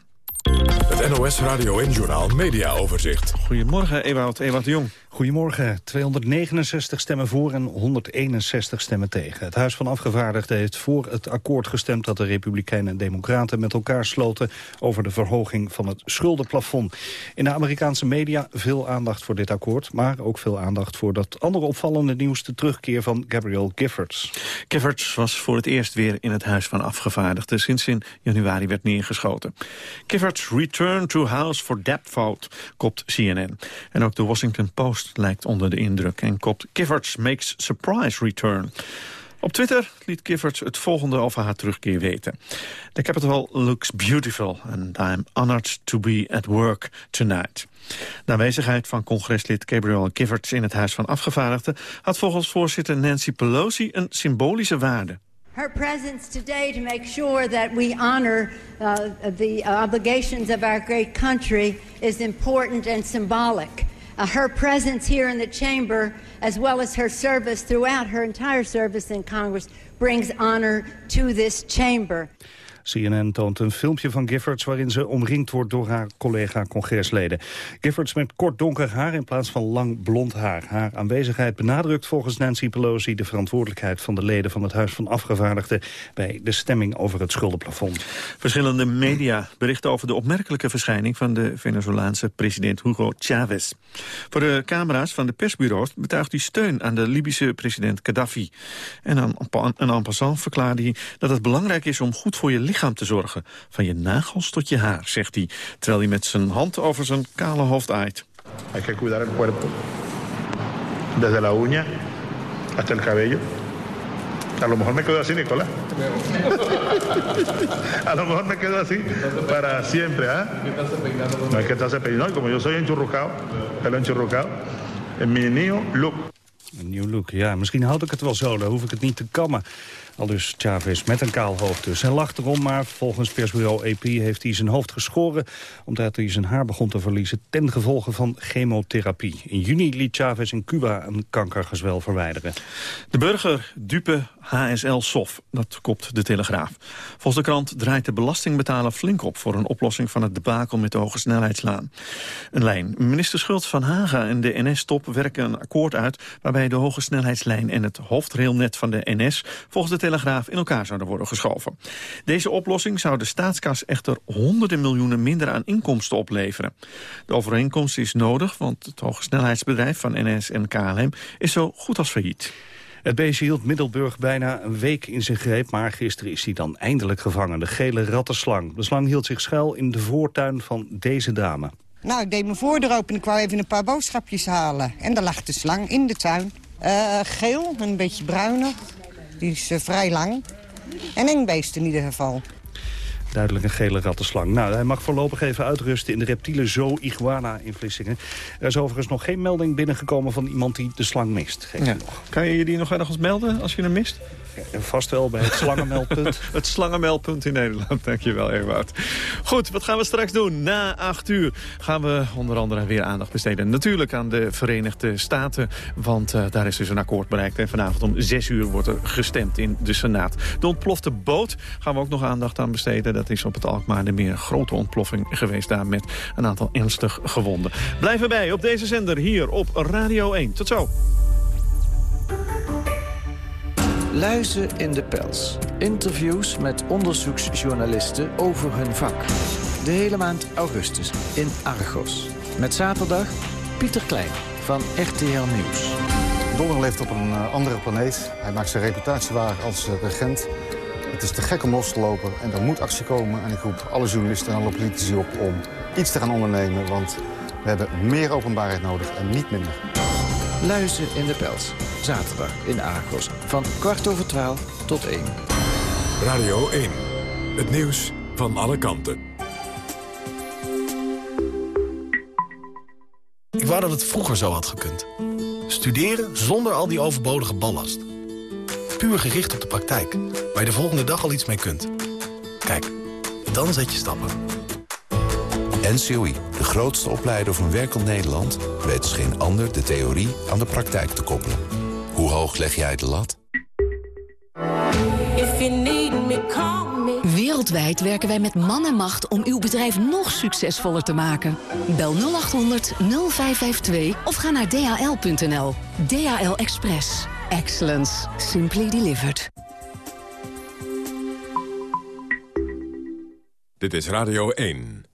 Het NOS Radio en Journaal Media Overzicht. Goedemorgen, Ewout, Ewout de Jong. Goedemorgen. 269 stemmen voor en 161 stemmen tegen. Het Huis van Afgevaardigden heeft voor het akkoord gestemd... dat de Republikeinen en Democraten met elkaar sloten... over de verhoging van het schuldenplafond. In de Amerikaanse media veel aandacht voor dit akkoord... maar ook veel aandacht voor dat andere opvallende nieuws... de terugkeer van Gabrielle Giffords. Giffords was voor het eerst weer in het Huis van Afgevaardigden... sinds in januari werd neergeschoten. Giffords return to House for Debt vote, kopt CNN. En ook de Washington Post lijkt onder de indruk en kopt Giffords makes surprise return. Op Twitter liet Giffords het volgende over haar terugkeer weten. The capital looks beautiful and I'm honored to be at work tonight. De aanwezigheid van congreslid Gabriel Giffords in het Huis van Afgevaardigden... had volgens voorzitter Nancy Pelosi een symbolische waarde. Her presence today to make sure that we honor uh, the obligations of our great country is important and symbolic. Uh, her presence here in the chamber, as well as her service throughout her entire service in Congress, brings honor to this chamber. CNN toont een filmpje van Giffords waarin ze omringd wordt door haar collega-congresleden. Giffords met kort donker haar in plaats van lang blond haar. Haar aanwezigheid benadrukt volgens Nancy Pelosi de verantwoordelijkheid van de leden van het Huis van Afgevaardigden bij de stemming over het schuldenplafond. Verschillende media berichten over de opmerkelijke verschijning van de Venezolaanse president Hugo Chavez. Voor de camera's van de persbureaus betuigt hij steun aan de Libische president Gaddafi. En aan, en passant verklaarde hij dat het belangrijk is om goed voor je lichaam te zorgen. Van je nagels tot je haar, zegt hij, terwijl hij met zijn hand over zijn kale hoofd aait. Hay que cuidar el cuerpo. Desde la uña hasta el cabello. A lo mejor me quedo así, Nicolás. A lo mejor me quedo así para siempre, ¿ah? No hay que estarse peinando. Como yo soy enchurrucado, pelo enchurrucado, en mi new look. Een nieuw look, ja. Misschien houd ik het wel zo, dan hoef ik het niet te kammen. Al dus Chavez met een kaal hoofd dus. Hij lacht erom, maar volgens persbureau AP heeft hij zijn hoofd geschoren... omdat hij zijn haar begon te verliezen ten gevolge van chemotherapie. In juni liet Chavez in Cuba een kankergezwel verwijderen. De burger dupe HSL-SOF, dat kopt de Telegraaf. Volgens de krant draait de belastingbetaler flink op... voor een oplossing van het debakel met de hoge snelheidslaan. Een lijn. Minister Schultz van Haga en de NS-top werken een akkoord uit... waarbij de hoge snelheidslijn en het hoofdrailnet van de NS... volgens de Telegraaf in elkaar zouden worden geschoven. Deze oplossing zou de staatskas echter honderden miljoenen minder aan inkomsten opleveren. De overeenkomst is nodig, want het hogesnelheidsbedrijf van NS en KLM is zo goed als failliet. Het beestje hield Middelburg bijna een week in zijn greep... maar gisteren is hij dan eindelijk gevangen, de gele rattenslang. De slang hield zich schuil in de voortuin van deze dame. Nou, ik deed mijn voordeur open en ik wou even een paar boodschapjes halen. En daar lag de slang in de tuin. Uh, geel, een beetje bruiner. Die is uh, vrij lang. En eng beest in ieder geval. Duidelijk een gele rattenslang. Nou, hij mag voorlopig even uitrusten in de reptiele zoo Iguana in Vlissingen. Er is overigens nog geen melding binnengekomen van iemand die de slang mist. Geef Ja. nog. Kan je je die nog ergens melden als je hem mist? Vast wel bij het slangenmeldpunt. het slangenmeldpunt in Nederland. Dankjewel, Ewout. Goed, wat gaan we straks doen? Na acht uur gaan we onder andere weer aandacht besteden. Natuurlijk aan de Verenigde Staten. Want eh, daar is dus een akkoord bereikt. En vanavond om zes uur wordt er gestemd in de Senaat. De ontplofte boot gaan we ook nog aandacht aan besteden. Dat is op het Alkmaardermeer een grote ontploffing geweest daar met een aantal ernstig gewonden. Blijf erbij op deze zender hier op Radio 1. Tot zo. Luizen in de pels. Interviews met onderzoeksjournalisten over hun vak. De hele maand augustus in Argos. Met zaterdag Pieter Klein van RTL Nieuws. Donner leeft op een eh, andere planeet. Hij maakt zijn reputatie waar als eh, regent. Het is te gek om los te lopen en er moet actie komen. En ik roep alle journalisten en alle politici op om iets te gaan ondernemen. Want we hebben meer openbaarheid nodig en niet minder. Luizen in de pels. Zaterdag in Argos. Van kwart over twaalf tot één. Radio 1. Het nieuws van alle kanten. Ik wou dat het vroeger zo had gekund. Studeren zonder al die overbodige ballast. Puur gericht op de praktijk, waar je de volgende dag al iets mee kunt. Kijk, dan zet je stappen. NCOI, de grootste opleider van werkend Nederland... weet als geen ander de theorie aan de praktijk te koppelen. Hoe hoog leg jij de lat? Wereldwijd werken wij met man en macht om uw bedrijf nog succesvoller te maken. Bel 0800 0552 of ga naar dhl.nl. DHL Express. Excellence. Simply delivered. Dit is Radio 1.